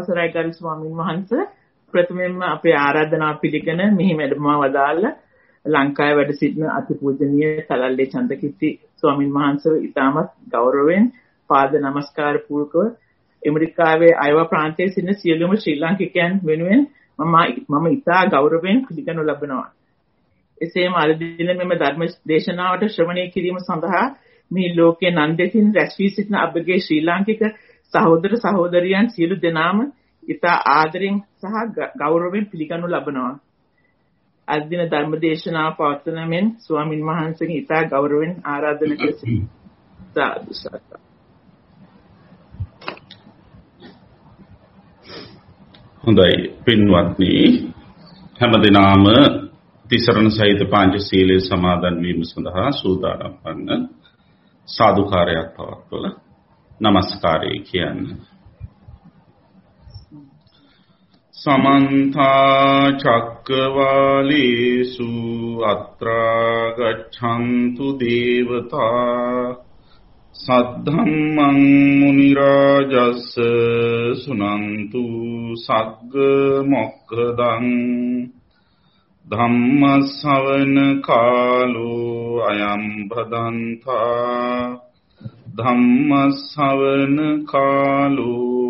අවසරයි ගරු ස්වාමින් වහන්සේ ප්‍රථමයෙන්ම අපේ ආරාධනාව පිළිගෙන මෙහි වැඩම වදාළ ලංකාවේ වැඩ සිටින අතිපූජනීය තලල්ලේ චන්දකිත්ති ස්වාමින් වහන්සේ ඉතාමත් ගෞරවයෙන් පාද නමස්කාර පූර්වකව ඇමරිකාවේ අයවා ප්‍රාන්තයේ සිටින සියලුම ශ්‍රී ලාංකිකයන් වෙනුවෙන් මම මම ඉතා ගෞරවයෙන් පිළිගනු ලබනවා. එසේම අද දින මෙම ධර්ම දේශනාවට ශ්‍රවණය කිරීම සඳහා මේ ලෝකයේ නන්දෙසින් රැස් වී සිටින අපගේ ශ්‍රී ලාංකික සහෝදර සහෝදරියන් සියලු දෙනාම ඉතා ආදරෙන් සහ ගෞරවයෙන් පිළිගනු ලබනවා. අද දින ධර්ම දේශනාව පවත්වන මෙන් ස්වාමින් වහන්සේගෙන් ඉතා ගෞරවයෙන් ආරාධනා කරමි. සාදු සාදු. හොඳයි පින්වත්නි හැමදිනාම තිසරණ සහිත පංචශීලයේ සමාදන් වීම සඳහා සූදානම් වන්න සාදුකාරයක් පවත්වලා নমස්කාරය කියන්නේ සමන්තා චක්කවාලේසු අත්‍රා ගච්ඡන්තු දේවතා සද්ධම්මං මුනි රාජස් සුනන්තු සග්ග මොක්ඛදං ධම්ම ශවන කාලෝ අයම් භදන්තා ධම්ම ශවන කාලෝ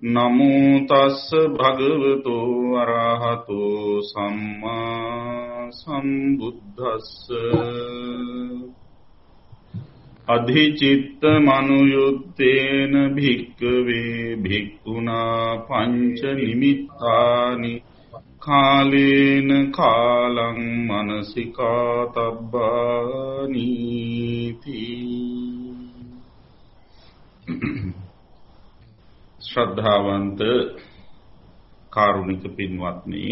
නමෝ තස්ස භගවතු අරහතෝ සම්මා සම්බුද්දස්ස. අධිචිත්ත මනුයුත්තේන භික්කවේ භික්ඛුනා පංච නිමිත්තානි. කාලේන කාලං මනසිකා තබ්බානීති. ශ්‍රද්ධාවන්ත කාරුණික පින්වත්නි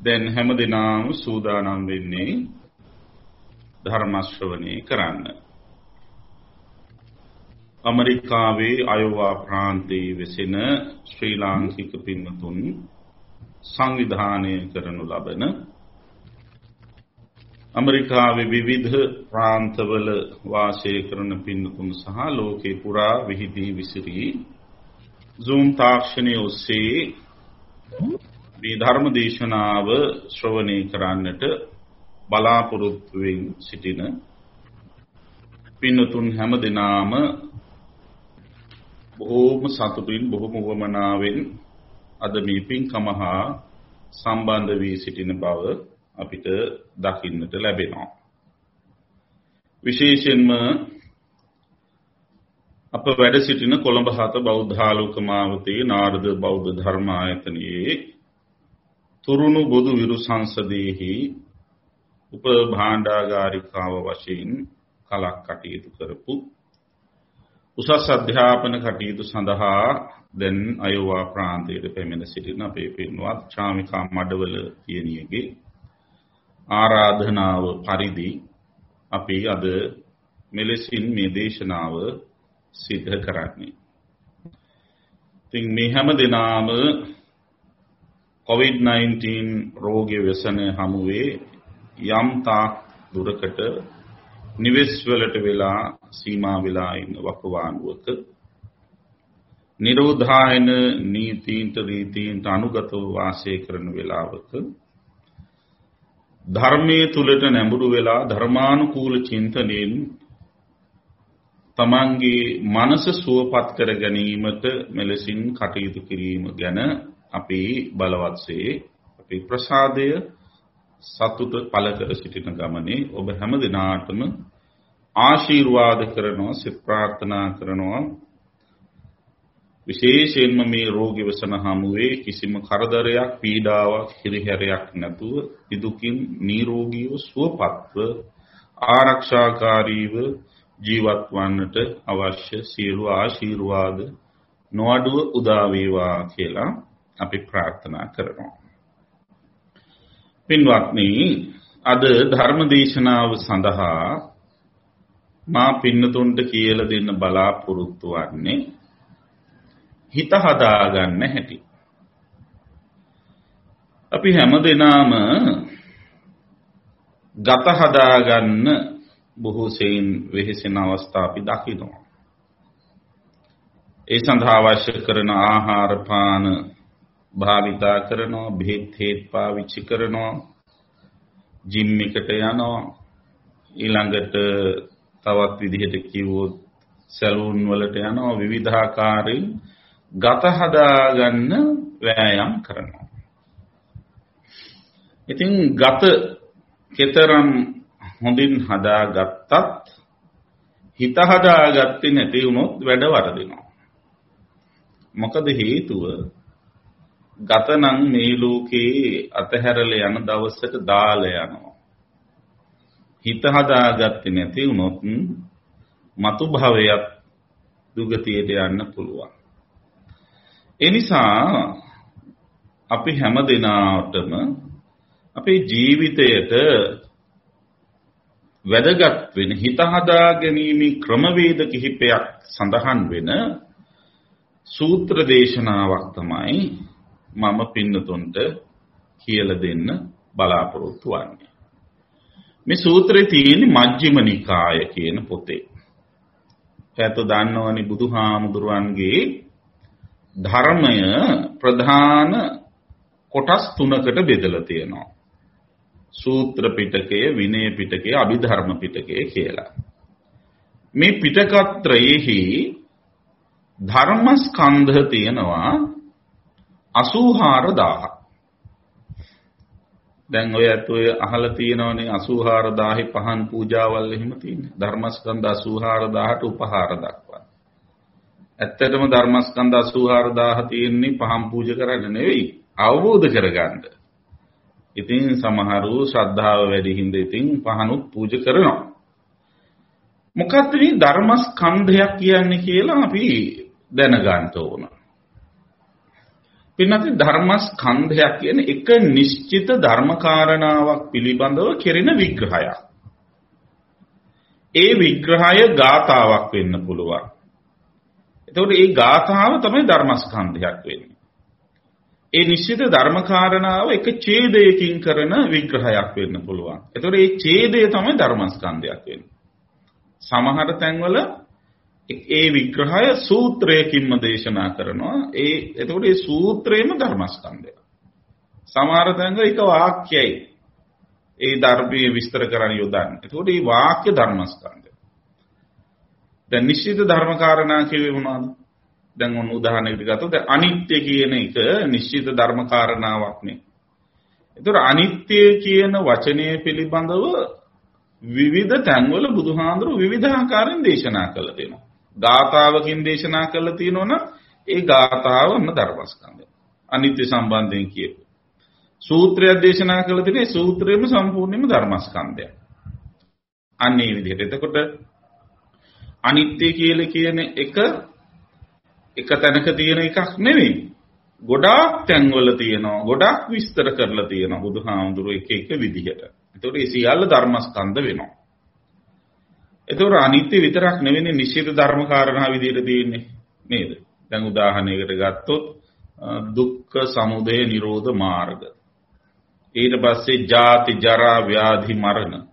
දැන් හැමදිනාම සූදානම් වෙන්නේ ධර්ම ශ්‍රවණය කරන්න. ඇමරිකාවේ අයෝවා ප්‍රාන්තයේ වෙසෙන ශ්‍රී ලාංකික පින්වතුන් සංවිධානය කරනු ලබන ඇමරිකාවේ විවිධ ප්‍රාන්තවල වාසය කරන පින්වතුන් සහ ලෝකේ පුරා විහිදී විසිරී Zoom තාක්ෂණය ඔස්සේ මේ ධර්ම දේශනාව ශ්‍රවණය කරන්නට බලාපොරොත්තු වෙමින් සිටින පින්වතුන් හැම දිනාම බොහෝම සතුටින් බොහොම වමනාවෙන් අද මේ පින්කම හා සම්බන්ධ වී සිටින බව අපිට දකින්නට ලැබෙනවා. විශේෂයෙන්ම අප වැඩ සිටින කොළඹ හත බෞද්ධාලෝක මාවතේ නාරද බෞද්ධ ධර්මායතනයේ තුරුණු බොදු විරු සංසදයේහි උප භාණ්ඩාගාරිකාව වශයෙන් කලක් කටයුතු කරපු උසස් අධ්‍යාපන කටයුතු සඳහා දැන් අයෝවා ප්‍රාන්තයේ පැමිණ සිටින අපේ පින්වත් චාමිකා මඩවල තියනියගේ ආරාධනාව පරිදි අපි අද මෙලෙසින් මේ දේශනාව සිද්ධ කරන්නේ. ඉතින් මේ හැම දිනාම COVID-19 රෝගය වෙසන හමුවේ යම් තාක් දුරකට නිවෙස් වලට වෙලා සීමා වෙලා ඉන්න වකවානුවක නිරෝධායන නීතින්ට රීතින්ට අනුගතව වාසය කරන වෙලාවක ධර්මයේ තුලට නැඹුරු වෙලා ධර්මානුකූල චින්තනයෙන් තමන්ගේ මනස සුවපත් කර ගැනීමට මෙලෙසින් කටයුතු කිරීම ගැන අපි බලවත්සේ අපේ ප්‍රසාදය සතුට පළ කර සිටින ගමනේ ඔබ හැම දිනාටම ආශිර්වාද කරනවා සිත ප්‍රාර්ථනා කරනවා. විශේෂයෙන්ම මේ රෝගී වසන හමුවේ කිසිම කරදරයක් පීඩාවක් හිරිහැරයක් නැතුව ඉදුකින් නිරෝගීව සුවපත්ව ආරක්ෂාකාරීව ජීවත් වන්නට අවශ්‍ය සියලු ආශිර්වාද නොඅඩුව උදා වේවා කියලා අපි ප්‍රාර්ථනා කරනවා. පින්වත්නි අද ධර්ම දේශනාව සඳහා මා පින්නතුන්ට කියලා දෙන්න බලාපොරොත්තු වන්නේ හිත හදාගන්න හැටි. අපි හැමදෙනාම ගත හදාගන්න බොහෝ සෙයින් වෙහෙසෙන අවස්ථා අපි දකිනවා. ඒ සඳහා අවශ්‍ය කරන ආහාර පාන භාවිතා කරනවා, බෙහෙත් හේත් පාවිච්චි කරනවා, ජිම් එකට යනවා, ඊළඟට තවත් විදිහට කිව්වොත් සැලූන් වලට යනවා විවිධාකාරයෙන් ගත හදාගන්න වෑයම් කරනවා. ඉතින් ගත කතරම් හොඳින් හදාගත්තත් හිත හදාගත්තේ නැති වුණොත් වැඩ වරදිනවා. මොකද හේතුව ගත නම් මේ ලෝකේ අතහැරලා යන දවසට දාලා යනවා. හිත හදාගත්තේ නැති වුණොත් මතු භවයක් දුගතියට යන්න පුළුවන්. ඒ නිසා අපි හැම දිනාටම අපේ ජීවිතයට වැදගත් වෙන හිත හදා ගැනීමේ ක්‍රමවේද කිහිපයක් සඳහන් වෙන සූත්‍ර දේශනාවක් තමයි මම පින්නතුන්ට කියලා දෙන්න බලාපොරොත්තු වන්නේ. මේ සූත්‍රයේ තියෙන මජ්ක්‍ධිම නිකාය කියන පොතේ. ඒත් දන්නවනේ බුදුහාමුදුරන්ගේ ධර්මය ප්‍රධාන කොටස් තුනකට බෙදලා තියෙනවා. සූත්‍ර පිටකය, විනය පිටකය, අභිධර්ම පිටකය කියලා. මේ පිටකත්‍රයේහි ධර්මස්කන්ධ තියෙනවා 84000ක්. දැන් ඔය ඇත්ත ඔය අහලා තියෙනවනේ 84000 පහන් පූජාවල් එහෙම තියෙන්නේ. ධර්මස්කන්ධ 84000ට උපහාර දක්වන. ඇත්තටම ධර්මස්කන්ධ 84000 තියෙන්නේ පහන් පූජා කරන්න නෙවෙයි, අවබෝධ කරගන්න. ඉතින් සමහරු ශ්‍රද්ධාව වැඩි හින්දා ඉතින් පහනුත් පූජා කරනවා. මොකක්ද මේ ධර්මස්කන්ධයක් කියන්නේ කියලා අපි දැනගන්න ඕන. පින්නත් ධර්මස්කන්ධයක් කියන එක නිශ්චිත ධර්මකාරණාවක් පිළිබඳව කෙරෙන විග්‍රහයක්. ඒ විග්‍රහය ගාතාවක් වෙන්න පුළුවන්. එතකොට මේ ගාථාව තමයි ධර්මස්කන්ධයක් වෙන්නේ. ඒ නිශ්චිත ධර්මකාරණාව එක ඡේදයකින් කරන විග්‍රහයක් වෙන්න පුළුවන්. එතකොට මේ ඡේදය තමයි ධර්මස්කන්ධයක් වෙන්නේ. සමහර තැන්වල ඒ විග්‍රහය සූත්‍රයකින්ම දේශනා කරනවා. ඒ එතකොට ඒ සූත්‍රේම ධර්මස්කන්ධය. සමහර තැන්වල එක වාක්‍යයි. ඒ ධර්මයේ විස්තර කරන්න යොදන්නේ. එතකොට මේ වාක්‍ය ධර්මස්කන්ධය. දැන් නිශ්චිත ධර්මකාරණා කියවේ මොනවද? දැන් ඔන්න උදාහරණයකට ගත්තොත් අනිත්‍ය කියන එක නිශ්චිත ධර්මකාරණාවක් නේ. ඒතර අනිත්‍ය කියන වචනය පිළිබඳව විවිධ තැන්වල බුදුහාඳුරු විවිධාකාරයෙන් දේශනා කළා දෙනවා. ගාථාවකින් දේශනා කළා තියෙනවනම් ඒ ගාථාවම ධර්මස්කන්ධය. අනිත්‍ය සම්බන්ධයෙන් කියපු. සූත්‍රයක් දේශනා කළ තියෙන සූත්‍රයේම සම්පූර්ණයෙන්ම ධර්මස්කන්ධය. අන්න ඒ විදිහට. එතකොට අනිත්‍ය කියලා කියන එක එක තැනක තියෙන එකක් නෙවෙයි. ගොඩාක් තැන්වල තියෙනවා. ගොඩාක් විස්තර කරලා තියෙනවා බුදුහාමුදුරුවෝ එක එක විදිහට. ඒතකොට ඒ සියල්ල ධර්මස්කන්ධ වෙනවා. ඒතකොට අනිත්‍ය විතරක් නෙවෙයි නිශ්චිත ධර්ම කාරණා විදිහට තියෙන්නේ නේද? දැන් උදාහරණයකට ගත්තොත් දුක්ඛ සමුදය නිරෝධ මාර්ග. ඊට පස්සේ ජාති ජරා ව්‍යාධි මරණ.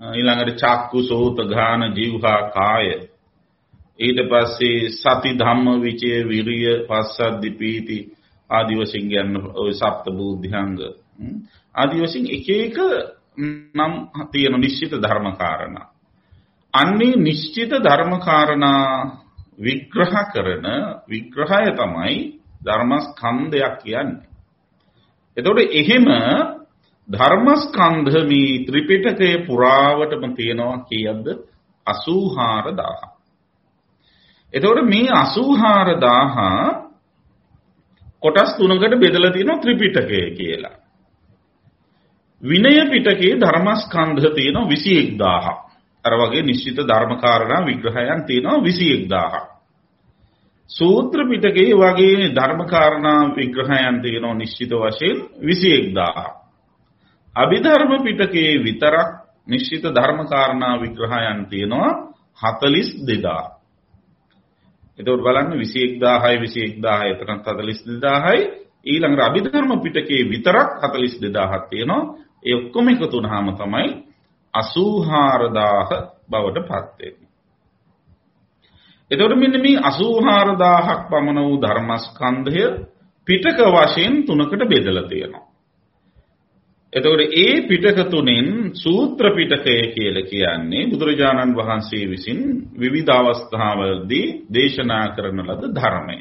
ඊළඟට චක්කු සෝත ඝාන ජීවහා කාය. ඊට පස්සේ සති ධම්ම විචය විරිය පස්සද්ධි පීති ආදි වශයෙන් ගන්න ওই සප්ත බුද්ධංග. ආදි වශයෙන් එක එක නම් තියෙන නිශ්චිත ධර්ම කාරණා. අන්නේ නිශ්චිත ධර්ම කාරණා විග්‍රහ කරන විග්‍රහය තමයි ධර්මස්කන්ධයක් කියන්නේ. එතකොට එහෙම ධර්මස්කන්ධ මේ ත්‍රිපිටකයේ පුරාවටම තියෙනවා කීයක්ද 84000. එතකොට මේ 84000 කොටස් තුනකට බෙදලා තියෙනවා ත්‍රිපිටකය කියලා. විනය පිටකයේ ධර්මස්කන්ධ තියෙනවා 21000ක්. අර වගේ නිශ්චිත ධර්මකාරණා විග්‍රහයන් තියෙනවා 21000ක්. සූත්‍ර පිටකේ වගේ ධර්මකාරණා විග්‍රහයන් තියෙනවා නිශ්චිත වශයෙන් 21000. අභිධර්ම පිටකේ විතරක් නිශ්චිත ධර්මකාරණා විග්‍රහයන් තියෙනවා 42000. එතකොට බලන්න 21000යි 21000යි එතනත් 42000යි ඊළඟට අභිධර්ම පිටකේ විතරක් 42000ක් තියෙනවා. ඒ ඔක්කොම එකතු වුනහම තමයි 84000 බවට පත් වෙන්නේ. එතකොට මෙන්න මේ 84000ක් පමණ වූ ධර්මස්කන්ධය පිටක වශයෙන් තුනකට බෙදලා තියෙනවා. එතකොට ඒ පිටක තුනෙන් සූත්‍ර පිටකය කියලා කියන්නේ බුදුරජාණන් වහන්සේ විසින් විවිධ අවස්ථාවලදී දේශනා කරන ලද ධර්මය.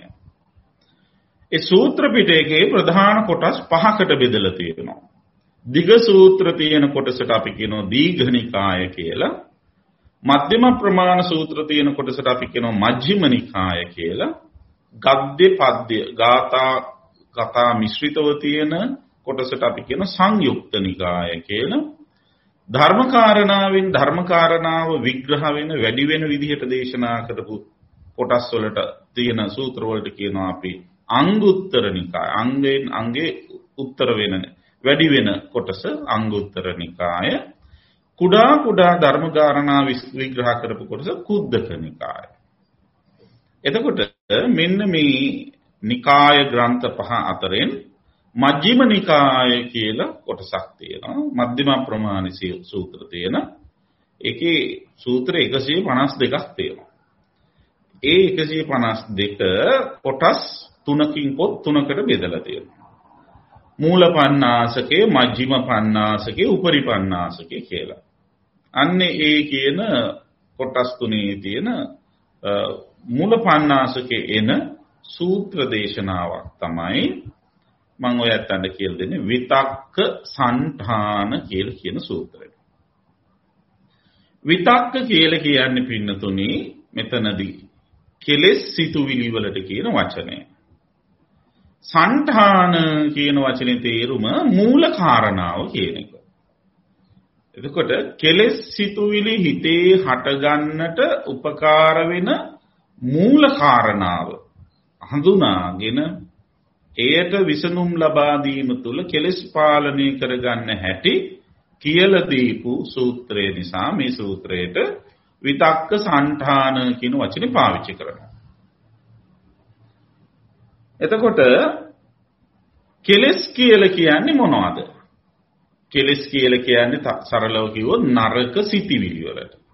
ඒ සූත්‍ර පිටකයේ ප්‍රධාන කොටස් පහකට බෙදලා තියෙනවා. දිග සූත්‍ර තියෙන කොටසට අපි කියනවා දීඝනිකාය කියලා. මධ්‍යම ප්‍රමාණ සූත්‍ර තියෙන කොටසට අපි කියනවා මජ්ක්‍ධිම නිකාය කියලා. ගද්‍ය පද්‍ය ගාථා කතා මිශ්‍රිතව තියෙන කොටසට අපි කියන සංයුක්ත නිකාය කියලා. ධර්මකාරණාවෙන් ධර්මකාරණාව විග්‍රහ වෙන වැඩි වෙන විදිහට දේශනා කරපු කොටස් වලට තියෙන සූත්‍ර වලට කියනවා අපි අංගුත්තර නිකාය. අංගයෙන් අංගේ උත්තර වෙන වැඩි වෙන කොටස අංගුත්තර නිකාය. කුඩා කුඩා ධර්මකාරණා විග්‍රහ කරපු කොටස කුද්දක නිකාය. එතකොට මෙන්න මේ නිකාය ග්‍රන්ථ පහ අතරින් මජ්ක්‍ධිම නිකාය කියලා කොටසක් තියෙනවා. මධ්‍යම ප්‍රමාණ සූත්‍ර තියෙන. ඒකේ සූත්‍ර 152ක් තියෙනවා. ඒ 152 කොටස් තුනකින් පොත් තුනකට බෙදලා තියෙනවා. මූල පණ්ණාසකේ මජ්ක්‍ධිම පණ්ණාසකේ උපරි පණ්ණාසකේ කියලා. අන්නේ ඒ කියන කොටස් තුනේ තියෙන මූල පණ්ණාසකේ එන සූත්‍ර දේශනාවක් තමයි මම ඔය ඇත්තන්ට කියලා දෙන්නේ විතක්ක සංඨාන කියලා කියන සූත්‍රය. විතක්ක කියලා කියන්නේ පින්නතුනි මෙතනදී කෙලෙස් සිතුවිලි වලට කියන වචනය. සංඨාන කියන වචනේ තේරුම මූල කාරණාව කියන එක. එතකොට කෙලෙස් සිතුවිලි හිතේ හටගන්නට උපකාර වෙන මූල කාරණාව හඳුනාගෙන එයට විසඳුම් ලබා දීම තුල කෙලෙස් පාලනය කරගන්න හැටි කියලා දීපු සූත්‍රය නිසා මේ සූත්‍රයට විතක්ක සංඨාන කියන වචනේ පාවිච්චි කරනවා. එතකොට කෙලෙස් කියලා කියන්නේ මොනවද? කෙලෙස් කියලා කියන්නේ සරලව කිව්වොත් නරක සිතිවිලි වලට.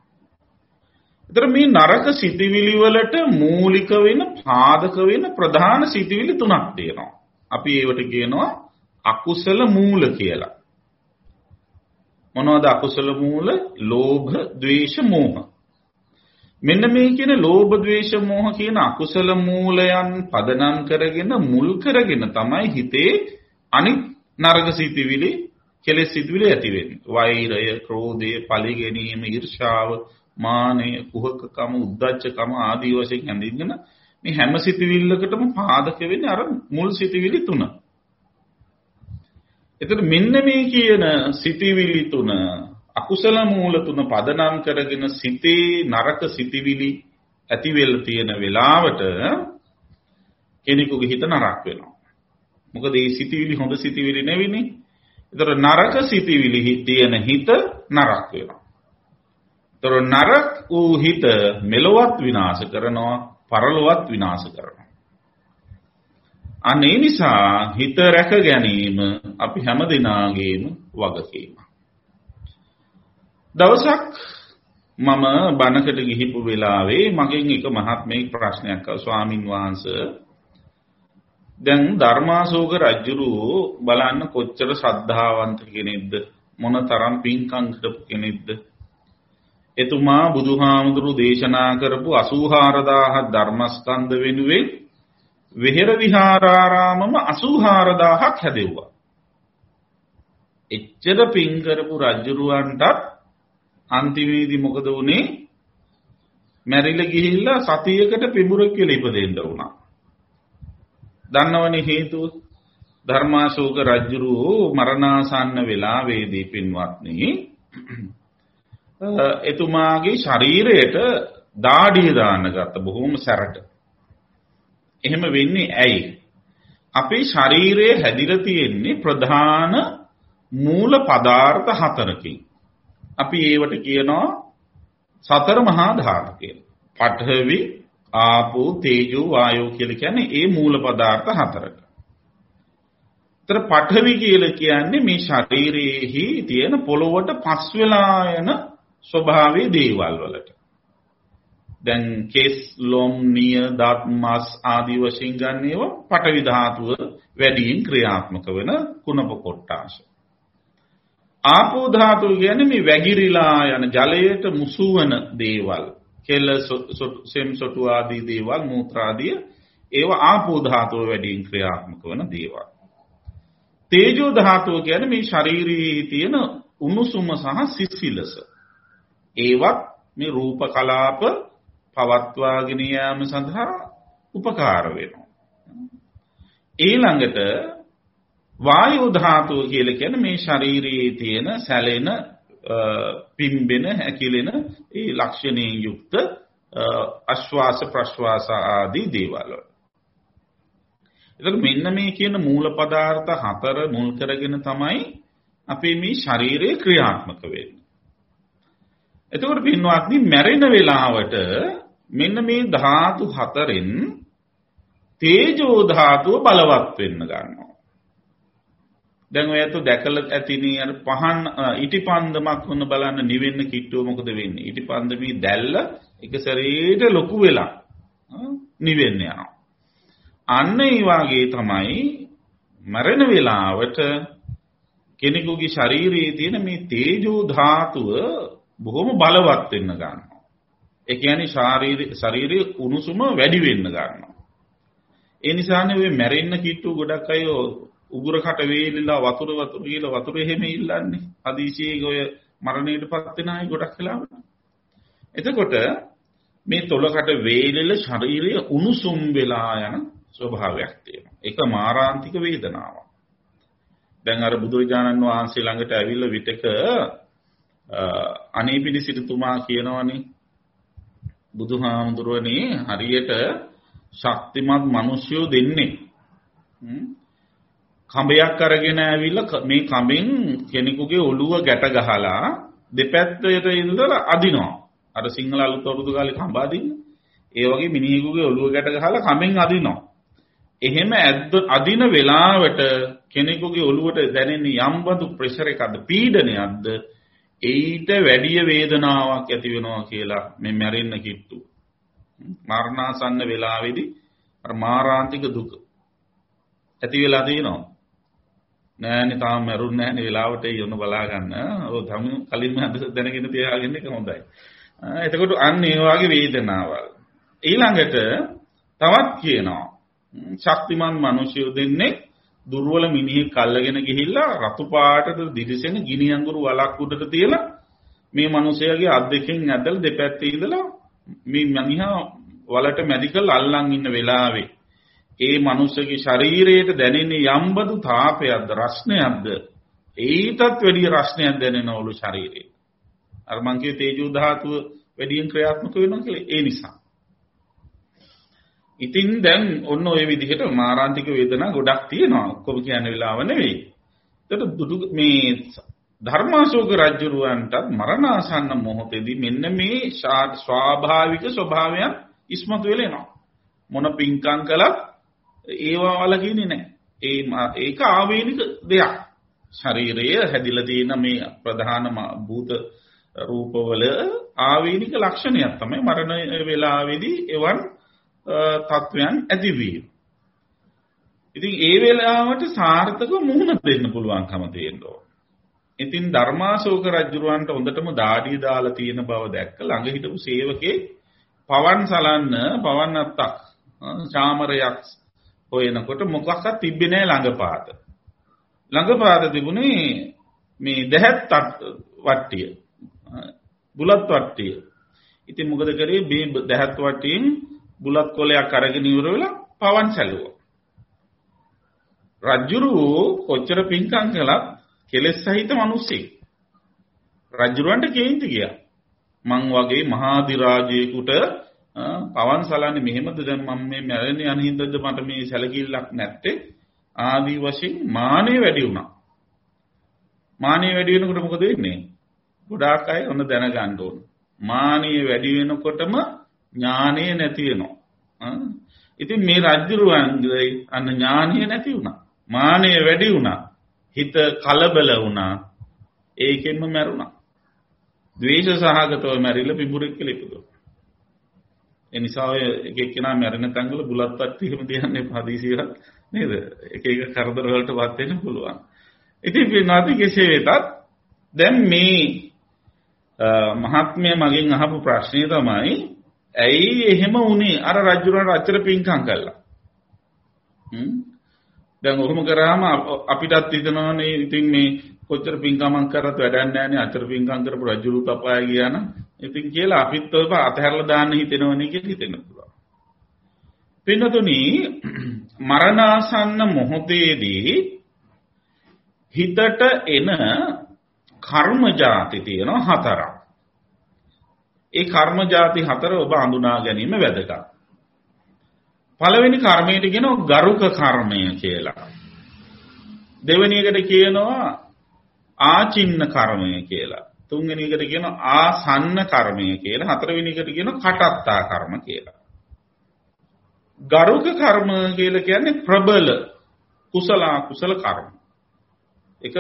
ඒතර මේ නරක සිතිවිලි වලට මූලික වෙන පාදක වෙන ප්‍රධාන සිතිවිලි තුනක් තියෙනවා. අපි ඒවට කියනවා අකුසල මූල කියලා. මොනවද අකුසල මූල? ලෝභ, ද්වේෂ, මෝහ. මෙන්න මේ කියන ලෝභ, ද්වේෂ, මෝහ කියන අකුසල මූලයන් පදනම් කරගෙන මුල් කරගෙන තමයි හිතේ අනිත් නරක සිතිවිලි කෙලෙස් සිතුවිලි ඇති වෙන්නේ. වෛරය, ක්‍රෝධය, පලි ගැනීම, ඊර්ෂාව, මානය, කුහකකම, උද්ධච්චකම ආදී වශයෙන් හැඳින්ගෙන මේ හැම සිතුවිල්ලකටම පාදක වෙන්නේ අර මුල් සිතුවිලි තුන. එතකොට මෙන්න මේ කියන සිතුවිලි තුන අකුසල මූල තුන පදනම් කරගෙන සිතේ නරක සිතුවිලි ඇති වෙලා තියෙන වෙලාවට කෙනෙකුගේ හිත නරක වෙනවා. මොකද මේ සිතුවිලි හොඳ සිතුවිලි නෙවෙයිනේ. ඒතර නරක සිටිවිලි තියෙන හිත නරක වෙනවා. ඒතර නරක වූ හිත මෙලොවත් විනාශ කරනවා, පරලොවත් විනාශ කරනවා. අනේ නිසා හිත රැක ගැනීම අපි හැම දිනාගේම වගකීම. දවසක් මම බණකට ගිහිපු වෙලාවේ මගෙන් එක මහත්මයෙක් ප්‍රශ්නයක් අහුවා ස්වාමින් වහන්සේ දැන් ධර්මාශෝක රජුරු බලන්න කොච්චර ශ්‍රද්ධාවන්ත කෙනෙක්ද මොන තරම් පින්කම් කරපු කෙනෙක්ද එතුමා බුදුහාමුදුරු දේශනා කරපු 84000 ධර්මස්කන්ධ වෙනුවෙන් විහෙර විහාරාරාමම 84000ක් හැදෙව්වා. එච්චර පින් කරපු රජුරුවන්ටත් අන්තිමේදී මොකද වුනේ? මැරිලා ගිහිල්ලා සතියකට පිඹුරක් කියලා ඉපදෙන්න වුණා. දන්නවනේ හේතුව? ධර්මාශෝක රජුරු මරණාසන්න වෙලාවේදී පින්වත්නි එතුමාගේ ශරීරයට දාඩිය දාන්න ගත්ත බොහොම සැරට එහෙම වෙන්නේ ඇයි? අපේ ශරීරයේ හැදිලා තියෙන්නේ ප්‍රධාන මූල පදාර්ථ හතරකින්. අපි ඒවට කියනවා සතර මහා ධාතු කියලා. පඨවි, ආපෝ, තේජෝ, වායෝ කියලා කියන්නේ ඒ මූල පදාර්ථ හතරක. ତර පඨවි කියලා කියන්නේ මේ ශරීරයේහි තියෙන පොළොවට පස් වෙලා යන ස්වභාවයේ දේවල් වලට. දැන් කේස් ලොම් නිය දත් මස් ආදී වශයෙන් ගන්න ඒවා පඨවි ධාතුව වැඩියෙන් ක්‍රියාත්මක වෙන කුණප කොටාශ. ආපෝ ධාතුව කියන්නේ මේ වැగిරිලා යන ජලයට මුසු වෙන දේවල්. කෙල සෙම් සොටු ආදී දේවල් මූත්‍රාදී ඒවා ආපෝ ධාතුව වැඩියෙන් ක්‍රියාත්මක වෙන දේවල්. තේජෝ ධාතුව කියන්නේ මේ ශාරීරියේ තියෙන උණුසුම සහ සිසිලස. ඒවත් මේ රූප කලාප පවත්වාගෙන යාම සඳහා උපකාර වෙනවා. ඊළඟට වායු ධාතුව කියලා කියන්නේ මේ ශරීරයේ තියෙන සැලෙන පිම්බෙන හැකිලෙන ඒ ලක්ෂණයෙන් යුක්ත ආශ්වාස ප්‍රශ්වාස ආදී දේවල්. එතකොට මෙන්න මේ කියන මූල පදාර්ථ හතර මුල් කරගෙන තමයි අපේ මේ ශරීරය ක්‍රියාත්මක වෙන්නේ. එතකොට පින්වත්නි මැරෙන වෙලාවට මෙන්න මේ ධාතු හතරෙන් තේජෝ ධාතුව බලවත් වෙන්න ගන්නවා. දැන් ඔයත් දැකලා ඇතිනේ අර පහන් ඉටිපන්දමක් වුණ බලන්න නිවෙන්න කිට්ටුව මොකද වෙන්නේ? ඉටිපන්දමේ දැල්ල එක සැරේට ලොකු වෙලා නිවෙන්න යනවා. අන්න ඒ වාගේ තමයි මරණ වේලාවට කෙනෙකුගේ ශරීරයේ තියෙන මේ තේජෝ ධාතුව බොහොම බලවත් වෙන්න ගන්නවා. ඒ කියන්නේ ශාරීරික උණුසුම වැඩි වෙන්න ගන්නවා. ඒ නිසානේ ඔය මැරෙන්න කිට්ටු ගොඩක් අය උගුරකට වේලිලා වතුර වතුර කියලා වතුර එහෙම ඉල්ලන්නේ. හදිසියේ ඔය මරණයටපත් වෙන අය ගොඩක් වෙලාවට. එතකොට මේ තොලකට වේලෙල ශරීරය උණුසුම් වෙලා යන ස්වභාවයක් තියෙනවා. ඒක මාරාන්තික වේදනාවක්. දැන් අර බුදුරජාණන් වහන්සේ ළඟට ඇවිල්ලා විතක අනීපිඩි සිටුතුමා කියනවනේ බුදුහාමුදුරුවනේ හරියට ශක්තිමත් මිනිස්සුયો දෙන්නේ. කඹයක් අරගෙන ඇවිල්ලා මේ කඹෙන් කෙනෙකුගේ ඔළුව ගැට ගහලා දෙපැත්තට ඉඳලා අදිනවා. අර සිංහල අලුත් අවුරුදු කාලේ කඹ අදින්න. ඒ වගේ මිනිහෙකුගේ ඔළුව ගැට ගහලා කඹෙන් අදිනවා. එහෙම අදින වෙලාවට කෙනෙකුගේ ඔළුවට දැනෙන යම්බඳු ප්‍රෙෂර් එකක්ද පීඩනයක්ද ඊට වැඩිය වේදනාවක් ඇති වෙනවා කියලා මේ මැරෙන්න කිට්ටු. මරණාසන්න වෙලාවේදී අර මාරාන්තික දුක ඇති වෙලා තියෙනවා. නෑනේ තාම මැරුන්නේ නෑනේ වෙලාවට යොන්න බලා ගන්න. ඔය තමු කලින්ම දැනගෙන තියාගෙන එක හොඳයි. එතකොට අන්න ඒ වගේ වේදනාවල්. ඊළඟට තවත් කියනවා ශක්තිමත් මිනිස්සු දෙන්නේ දුර්වල මිනිහෙක් අල්ලගෙන ගිහිල්ලා රතු පාටට දිලිසෙන ගිනි අඟුරු වලක් උඩට තියලා මේ මිනිසයාගේ අත් දෙකෙන් ඇදලා දෙපැත්තේ ඉඳලා මේ මනිහා වලට මැදිකල් අල්ලන් ඉන්න වෙලාවේ ඒ මිනිස්සගේ ශරීරයට දැනෙන යම්බදු තාපයක්ද රස්නයක්ද ඒටත් වැඩිය රස්නයක් දැනෙනවලු ශරීරේ අර මං කියේ තේජෝ ධාතුව වැඩියෙන් ක්‍රියාත්මක වෙනවා කියලා. ඒ නිසා ඉතින් දැන් ඔන්න ඔය විදිහට මාරාන්තික වේදනා ගොඩක් තියෙනවා. ඔක්කොම කියන වෙලාව නෙවෙයි. ඒකට දුටු මේ ධර්මාශෝක රජුරවන්ටත් මරණාසන්න මොහොතේදී මෙන්න මේ ස්වාභාවික ස්වභාවයන් ඉස්මතු වෙලෙනවා. මොන පිංකම් කළත් ඒවා වල කියන්නේ නැහැ. ඒ ඒක ආවේනික දෙයක්. ශරීරය හැදිලා තියෙන මේ ප්‍රධාන භූත රූපවල ආවේනික ලක්ෂණයක් තමයි මරණ වේලාවේදී එවන් තත්වයන් ඇතිවීම. ඉතින් ඒ වෙලාවට සාර්ථකව මුහුණ දෙන්න පුළුවන්කම තියෙනවා. ඉතින් ධර්මාශෝක රජුරවන්ට හොඳටම දාඩිය දාලා තියෙන බව දැක්ක ළඟ හිටපු සේවකේ පවන් සලන්න පවන් අත්තක් චාමරයක් හොයනකොට මොකක්වත් තිබ්බේ නැහැ ළඟපාත. ළඟපාත තිබුණේ මේ දැහැත් වට්ටිය. බුලත් වට්ටිය. ඉතින් මොකද කරේ මේ දැහැත් වට්ටියෙන් බුලත් කොලයක් අරගෙන ඉවර වෙලා පවන් සැලුවා. රජුරු කොච්චර පිංකම් කළත් කෙලෙස් සහිත මිනිස්සෙක්. රජුරවන්ට කේන්ති ගියා. මං වගේ මහා දිරාජයෙකුට පවන් සලන්නේ මෙහෙමද දැන් මම මේ මැරෙන්නේ අනිහින්දද මට මේ සැලකිල්ලක් නැත්තේ ආදී වශයෙන් මානෙ වැඩි වුණා. මානෙ වැඩි වෙනකොට මොකද වෙන්නේ? ගොඩාක් අය ඔන්න දැනගන්න ඕන. මානෙ වැඩි වෙනකොටම ඥානෙ නැති වෙනවා. ඉතින් මේ රජුරුවන්ගේ අන්න ඥානෙ නැති වුණා. මානෙ වැඩි වුණා. හිත කලබල වුණා. ඒකෙන්ම මැරුණා. ද්වේෂ සහගතව මැරිලා පිඹුරෙක් කියලා ඉපදුවා. ඒ නිසා ඔය එක එක්කෙනා මැරෙන තැන්වල බුලත්වත් එහෙම තියන්න එපා හදිසියට නේද? එක එක කරදර වලටපත් වෙන්න පුළුවන්. ඉතින් පින්නාති කෙසේ වෙතත් දැන් මේ මහත්මයා මගෙන් අහපු ප්‍රශ්නේ තමයි ඇයි එහෙම වුනේ අර රජුරන්ට අච්චර පිංකම් කළා? හ්ම් දැන් ඔහොම කරාම අපිටත් හිතනවානේ ඉතින් මේ කොච්චර පිංකමක් කරත් වැඩක් නැහැ නේ අච්චර පිංකම් කරපු රජුරුත් අපාය ගියා නම් ඉතින් කියලා අපිත් ඔය අතහැරලා දාන්න හිතෙනවනේ කියලා හිතෙන්න පුළුවන්. පින්නතුනි මරණාසන්න මොහොතේදී හිතට එන කර්ම જાති තියෙනවා හතරක්. ඒ කර්ම જાති හතර ඔබ හඳුනා ගැනීම වැදගත්. පළවෙනි කර්මයට කියනවා ගරුක කර්මය කියලා. දෙවෙනි එකට කියනවා ආචින්න කර්මය කියලා. තුන්වෙනි එකට කියනවා ආසන්න කර්මය කියලා. හතරවෙනි එකට කියනවා කටත්තා කර්ම කියලා. ගරුක කර්ම කියලා කියන්නේ ප්‍රබල කුසල කුසල කර්ම. ඒක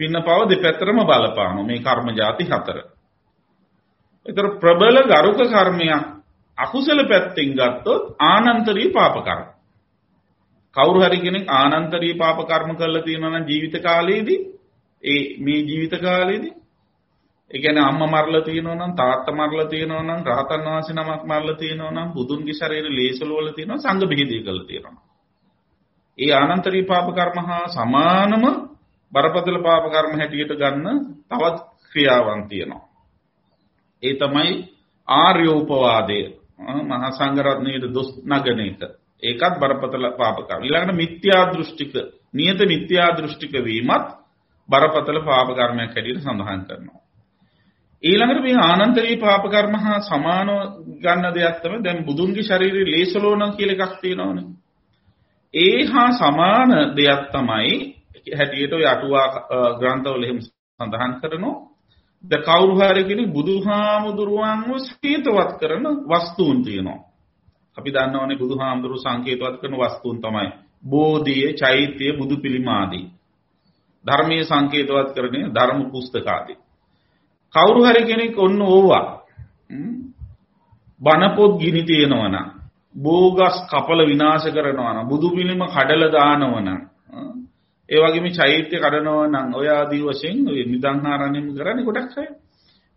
පින්නපව දෙපැත්තටම බලපානවා මේ කර්ම જાති හතර. ඒතර ප්‍රබල ගරුක කර්මයක් අකුසල පැත්තෙන් ගත්තොත් ආනන්තරී පාප කර්ම. කවුරු හරි කෙනෙක් ආනන්තරී පාප කර්ම කරලා තියෙනවා නම් ජීවිත කාලයේදී ඒ මේ ජීවිත කාලයේදී ඒ කියන්නේ අම්මා මරලා තියෙනවා නම් තාත්තා මරලා තියෙනවා නම් රහතන් වහන්සේ නමක් මරලා තියෙනවා නම් බුදුන්ගේ ශරීර ලේසල වල තියෙනවා සංඝ බෙහෙදී කරලා තියෙනවා. ඒ ආනන්තරී පාප කර්ම හා සමානම බරපතල පාප කර්ම හැටියට ගන්න තවත් ක්‍රියාවන් තියෙනවා. ඒ තමයි ආර්යෝපවාදය. මහා සංඝරත්නයේ දොස් නගන එක. ඒකත් බරපතල පාප කර්ම. ඊළඟට මිත්‍යා දෘෂ්ටික, නියත මිත්‍යා දෘෂ්ටික වීමත් බරපතල පාප කර්මයක් හැටියට සඳහන් කරනවා. ඊළඟට මේ ආනන්තරී පාප කර්ම හා සමානව ගන්න දෙයක් තමයි දැන් බුදුන්ගේ ශරීරයේ ලේසලෝන කියලා එකක් තියෙනවනේ. ඒ හා සමාන දෙයක් තමයි හැටියට ඔය අටුවා ග්‍රන්ථවල එහෙම සඳහන් කරනවා. ද කවුරු හරි කෙනෙක් බුදුහාමුදුරුවන්ව සංකේතවත් කරන වස්තුන් තියෙනවා. අපි දන්නවනේ බුදුහාමුදුරුව සංකේතවත් කරන වස්තුන් තමයි බෝධිය, චෛත්‍ය, බුදු පිළිම ආදී. ධර්මයේ සංකේතවත් කරන්නේ ධර්ම පුස්තක ආදී. කවුරු හරි කෙනෙක් ඔන්න ඕවා බණ පොත් ගිනි තියනවනම් බෝගස් කපල විනාශ කරනවනම් බුදු පිළිම කඩලා දානවනම් ඒ වගේම චෛත්‍ය කඩනවා නම් ඔය ආදී වශයෙන් ඔය නිදන්හාරණයම කරන්නේ ගොඩක් අය.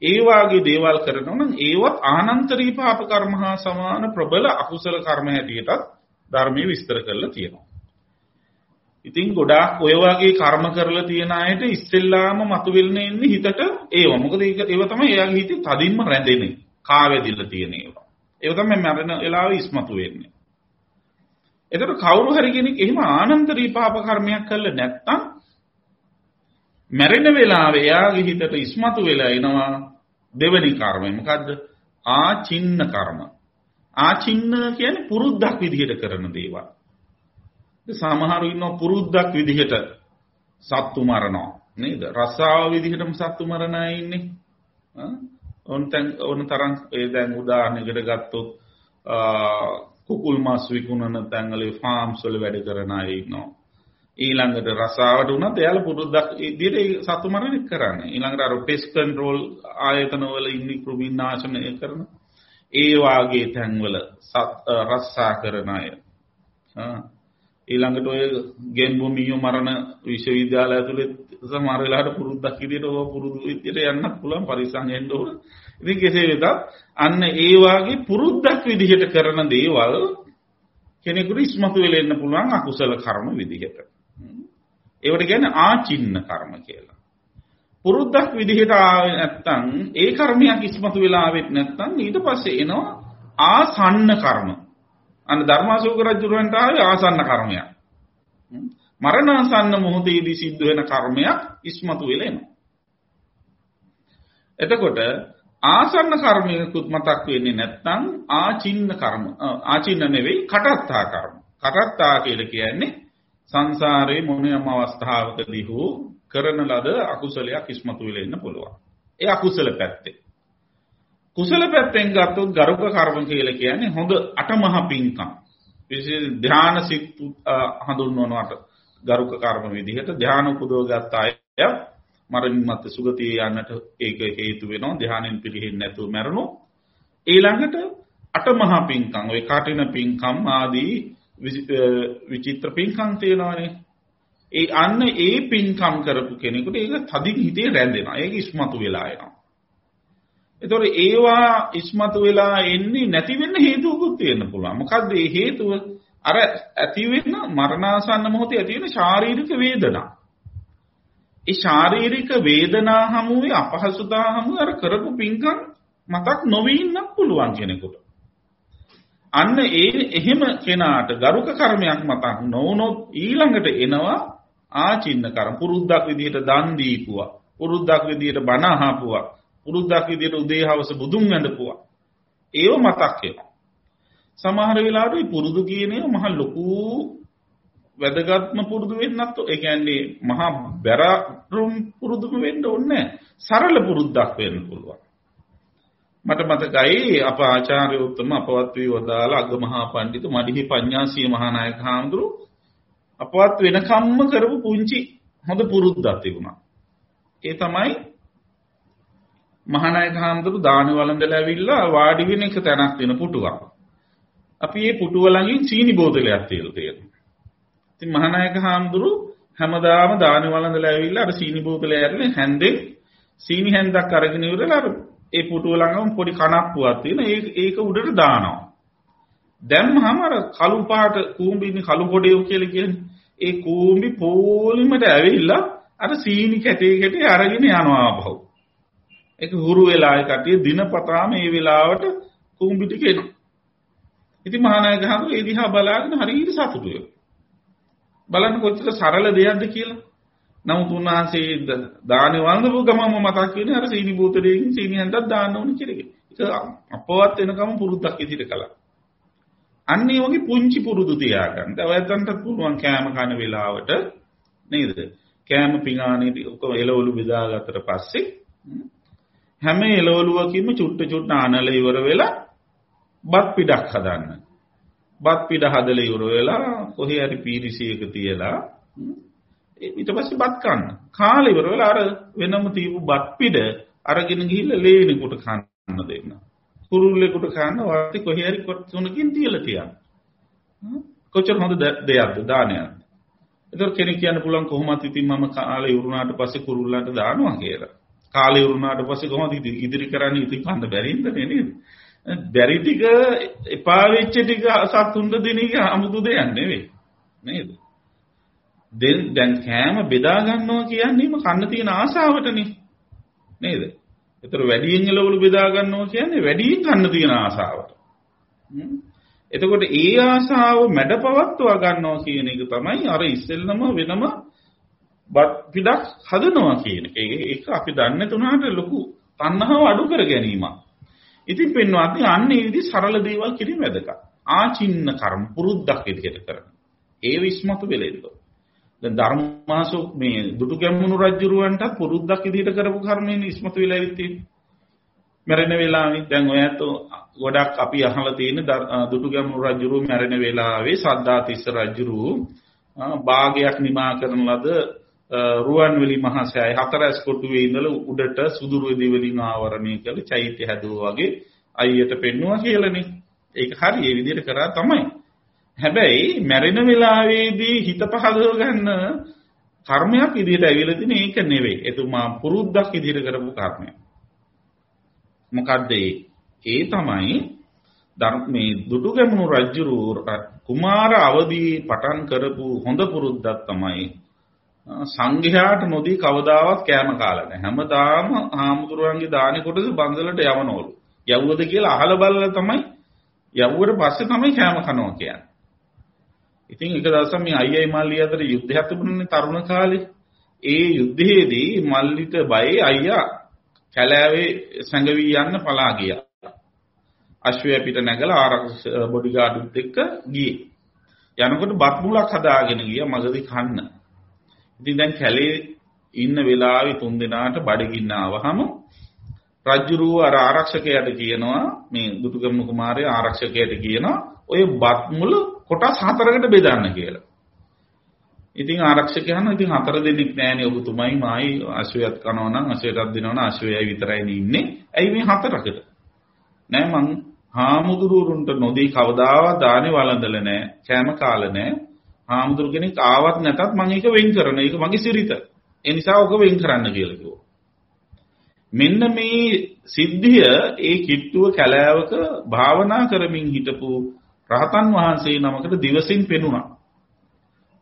ඒ වාගේ දේවල් කරනවා නම් ඒවත් ආනන්තරී පාප කර්ම හා සමාන ප්‍රබල අකුසල කර්ම හැටියටත් ධර්මයේ විස්තර කරලා තියෙනවා. ඉතින් ගොඩාක් ඔය වගේ කර්ම කරලා තියෙන අයට ඉස්සෙල්ලාම මතුවෙන්න එන්නේ හිතට ඒව. මොකද ඒක ඒව තමයි එයාගේ හිතේ තදින්ම රැඳෙන්නේ. කාවැදිලා තියෙන ඒවා. ඒව තමයි මරණ වෙලාවේ ඉස්මතු වෙන්නේ. එතකොට කවුරු හරි කෙනෙක් එහෙම ආනන්තරී පාප කර්මයක් කළා නැත්නම් මැරෙන වෙලාවේ එයාගේ හිතට ඉස්මතු වෙලා එනවා දෙවෙනි කර්මය. මොකද්ද? ආචින්න කර්ම. ආචින්න කියන්නේ පුරුද්දක් විදිහට කරන දේවල්. සමහරු ඉන්නවා පුරුද්දක් විදිහට සත්තු මරනවා නේද? රස්සාව විදිහටම සත්තු මරන අය ඉන්නේ. ඔන් තැන් ඔන තරම් ඒ දැන් උදාහරණයකට ගත්තොත් කුකුල් මස් විකුණන තැන්වල ෆාම්ස් වල වැඩ කරන අය ඉන්නවා. ඊළඟට රසාවට උනත් එයාලා පුරුද්දක් විදිහට සතු මරණය කරන්නේ. ඊළඟට අර පෙස්ට් කන්ට්‍රෝල් ආයතන වල ඉන්නි කෘමීන් නාශනය කරන ඒ වාගේ තැන්වල රස්සා කරන අය. ඊළඟට ඔය ගෙන්බු මීයෝ මරණ විශ්වවිද්‍යාලය ඇතුලේ සමහර වෙලාවට පුරුද්දක් විදිහට ඔය පුරුදු විදිහට යන්නත් පුළුවන් පරිස්සම් වෙන්න ඕන. ඉතින් කෙසේ වෙතත් අන්න ඒ වාගේ පුරුද්දක් විදිහට කරන දේවල් කෙනෙකුට ඉස්මතු වෙලා එන්න පුළුවන් අකුසල කර්ම විදිහට. ඒවට කියන්නේ ආචින්න කර්ම කියලා. පුරුද්දක් විදිහට ආවේ නැත්නම් ඒ කර්මයක් ඉස්මතු වෙලා ආවෙත් නැත්නම් ඊට පස්සේ එනවා ආසන්න කර්ම. අන්න ධර්මාශෝක රජුරන්ට ආවේ ආසන්න කර්මයක්. මරණාසන්න මොහොතේදී සිද්ධ වෙන කර්මයක් ඉස්මතු වෙලා එනවා. එතකොට ආසන්න කර්මයකුත් මතක් වෙන්නේ නැත්නම් ආචින්න කර්ම ආචින්න නෙවෙයි කටත්තා කර්ම. කටත්තා කියලා කියන්නේ සංසාරේ මොනියම් අවස්ථාවකදී හෝ කරන ලද අකුසලයක් ඉස්මතු වෙලා ඉන්න පුළුවන්. ඒ අකුසල පැත්තේ. කුසල පැත්තෙන් ගත්තොත් ගරුක කර්ම කියලා කියන්නේ හොඳ අටමහා පින්කම්. විශේෂ ධාන සිත් හඳුන්වනවට ගරුක කර්ම විදිහට ධාන උපදව ගත්ත අය මරණින් මත්තේ සුගතිය යන්නට ඒක හේතු වෙනවා ධානයෙන් පිළිහෙන්නේ නැතුව මැරෙනවා. ඊළඟට අටමහා පින්කම් ඔය කටින පින්කම් ආදී විචිත්‍ර පින්කම් තියෙනවානේ. ඒ අන්න ඒ පින්කම් කරපු කෙනෙකුට ඒක තදින් හිතේ රැඳෙනවා. ඒක ඉස්මතු වෙලා එනවා. ඒතකොට ඒවා ඉස්මතු වෙලා එන්නේ නැති වෙන්න හේතුවකුත් තියෙන්න පුළුවන්. මොකද්ද ඒ හේතුව? අර ඇති වෙන මරණාසන්න මොහොතේ ඇති වෙන ශාරීරික වේදනා. ඒ ශාරීරික වේදනා හමුවේ අපහසුතා හමුවේ අර කරපු පින්කම් මතක් නොවී ඉන්න පුළුවන් කෙනෙකුට. අන්න ඒ එහෙම කෙනාට ගරුක කර්මයක් මතක් නොවුනොත් ඊළඟට එනවා ආචින්න කර්ම. පුරුද්දක් විදිහට දන් දීපුවා. පුරුද්දක් විදිහට බණ අහපුවා. පුරුද්දක් විදිහට උදේ හවස බුදුන් වැඳපුවා. ඒව මතක් වෙනවා. සමහර වෙලාවට පුරුදු කියන්නේ මහ ලොකු වැදගත්ම පුරුදු වෙන්නත් ඒ කියන්නේ මහා බැරරුම් පුරුදුම වෙන්න ඕනේ සරල පුරුද්දක් වෙන්න පුළුවන් මට මතකයි අප ආචාර්ය උත්තම අපවත් වී වදාළ අගමහා පඬිතු මඩිහි පඤ්ඤාසී මහානායක හාමුදුරු අපවත් වෙනකම්ම කරපු පුංචි හොඳ පුරුද්දක් තිබුණා. ඒ තමයි මහානායක හාමුදුරු දාන වළඳලා ඇවිල්ලා වාඩි වෙන එක තැනක් තියෙන පුටුවක්. අපි මේ පුටුව ළඟින් සීනි බෝතලයක් තියලා තියෙනවා. ඉතින් මහානායක හාමුදුරු හැමදාම දාන වළඳලා ඇවිල්ලා අර සීනි බෝතලය ඇරලා හැන්දෙන් සීනි හැන්දක් අරගෙන ඉවරලා අර ඒ පුටුව ළඟම පොඩි කණප්පුවක් තියෙන ඒක උඩට දානවා. දැම්මහම අර කළු පාට කූඹින්නේ කළු පොඩේව කියලා කියන්නේ. ඒ කූඹි පොලිමට ඇවිල්ලා අර සීනි කැටේ කැටේ අරගෙන යනවා ආපහු. ඒක හුරු වෙලා ඒ කටිය දිනපතා මේ වෙලාවට කූඹි ටික එනවා. ඉතින් මහානායක හඳු ඒ දිහා බලාගෙන හරියට සතුටු වෙනවා. බලන්න කොච්චර සරල දෙයක්ද කියලා. නමුත් උන්වහන්සේ දානේ වන්දපු ගමම මතක් වෙන්නේ අර සීනි බෝතලයකින් සීනි හන්දක් දාන්න ඕන කියලා. ඒක අපවත් වෙනකම් පුරුද්දක් ඉදිරියට කළා. අන්න ඒ වගේ පුංචි පුරුදු තියාගන්න. ඔයයන්ට පුළුවන් කෑම කන වෙලාවට නේද? කෑම පිඟානේ ඔක්කොම එළවලු බෙදාගත්තට පස්සේ හැම එළවලුවකින්ම චුට්ට චුට්ට අනල ඉවර වෙලා බත් පිටක් හදන්න. බත් පිට හදලා ඉවර වෙලා කොහේ හරි පීරිසියක තියලා ඊට පස්සේ බත් කන්න. කාලේ ඉවර වෙලා අර වෙනම තීපු බත් පිට අරගෙන ගිහිල්ලා ලේනෙකුට කන්න දෙන්න. කුරුල්ලෙකුට කන්න වාති කොහේ හරි තුනකින් තියලා තියන්න. කොච්චර හොඳ දෙයක්ද දානයක්. ඒතර කෙනෙක් කියන්න පුළුවන් කොහොමද ඉතින් මම කාලේ ඉවරුනාට පස්සේ කුරුල්ලන්ට දානවා කියලා. කාලේ ඉවරුනාට පස්සේ කොහොමද ඉදිරි කරන්නේ ඉතින් කන්න බැරිද නේද? බැරි ටික එපා වෙච්ච ටික සතුන්ට දෙන එක 아무තු දෙයක් නෙවෙයි. නේද? දැන් දැන් කෑම බෙදා ගන්නවා කියන්නේම කන්න තියෙන ආසාවටනේ. නේද? ඒතර වැඩියෙන් එළවලු බෙදා ගන්නවා කියන්නේ වැඩියෙන් කන්න තියෙන ආසාවට. එතකොට ඒ ආසාව මැඩපවත්වා ගන්නවා කියන එක තමයි අර ඉස්සෙල්ලම වෙනම බත් පිටක් හදනවා කියන එක. ඒක අපි දන්නේ තුනට ලොකු තණ්හාව අඩු කර ගැනීමක්. ඉතින් පින්වත්නි අන්න ඒ විදි සරල දේවල් කිරීම වැදගත්. ආචින්න කර්ම පුරුද්දක් විදිහට කරන. ඒ විශ්මතු වෙලෙන්න. දැන් ධර්මාසු මේ දුටු ගැමුණු රජුරවන්ට පුරුද්දක් විදිහට කරපු කර්මයෙන් ඉස්මතු වෙලා ඉවිත් තියෙන්නේ. මැරෙන වෙලාවේ දැන් ඔයත් ගොඩක් අපි අහලා තියෙන දුටු ගැමුණු රජුරුව මැරෙන වෙලාවේ සද්දාතිස්ස රජුරුව භාගයක් නිමා කරන ලද රුවන්වැලි මහසෑය හතරස් කොටුවේ ඉඳලා උඩට සුදුරු දිවලින් ආවරණය කළ චෛත්‍ය හැදුවා වගේ අයියට පෙන්නවා කියලානේ. ඒක හරි ඒ විදිහට කරා තමයි. හැබැයි මැරෙන වෙලාවේදී හිත පහදව ගන්න කර්මයක් විදිහට ඇවිල්ලා තියෙන ඒක නෙවෙයි. එතුමා පුරුද්දක් විදිහට කරපු කර්මයක්. මොකද්ද ඒ තමයි මේ දුටුගැමුණු රජුරු කුමාර අවදී පටන් කරපු හොඳ පුරුද්දක් තමයි සංඝයාට නොදී කවදාවත් කෑම කාලා නැහැ. හැමදාම හාමුදුරුවන්ගේ දානි කොටස බන්දලට යවනවලු. යවුවද කියලා අහලා බලලා තමයි යවුවට පස්සේ තමයි කෑම කනවා කියන්නේ. ඉතින් එක දවසක් මේ අයියයි මල්ලි අතර යුද්ධයක් තිබුණනේ තරුණ කාලේ. ඒ යුද්ධයේදී මල්ලිට බයයි අයියා කැලෑවේ සැඟවී යන්න පලා ගියා. අශ්වය පිට නැගලා ආරක්ෂක බොඩිගාඩුත් එක්ක ගියේ. යනකොට බත් මුලක් හදාගෙන ගියා මගදී කන්න. ඉතින් දැන් කැලේ ඉන්න වෙලාවේ තුන් දෙනාට බඩගින්න ආවහම රජ්ජුරුව අර ආරක්ෂකයාට කියනවා මේ දුටුගැමුණු කුමාරයා ආරක්ෂකයාට කියනවා ඔය බත් මුල කොටස් හතරකට බෙදන්න කියලා. ඉතින් ආරක්ෂකයන් ඉතින් හතර දෙනෙක් නෑනේ ඔබතුමයි මායි අශ්වයත් කනවා නම් අශ්වයටත් දෙනවා නම් අශ්වයයි විතරයි ඉන්නේ. ඇයි මේ හතරකට? නෑ මං හාමුදුරුවරුන්ට නොදී කවදාවත් දානේ වළඳලා නෑ. කෑම කාලා නෑ. හාමුදුරු කෙනෙක් ආවත් නැතත් මං ඒක වෙන් කරන. ඒක මගේ සිරිත. ඒ නිසා ඔක වෙන් කරන්න කියලා කිව්වා. මෙන්න මේ සිද්ධිය ඒ කිට්ටුව කැලෑවක භාවනා කරමින් හිටපු රහතන් වහන්සේ නමකට දිවසින් පෙනුණා.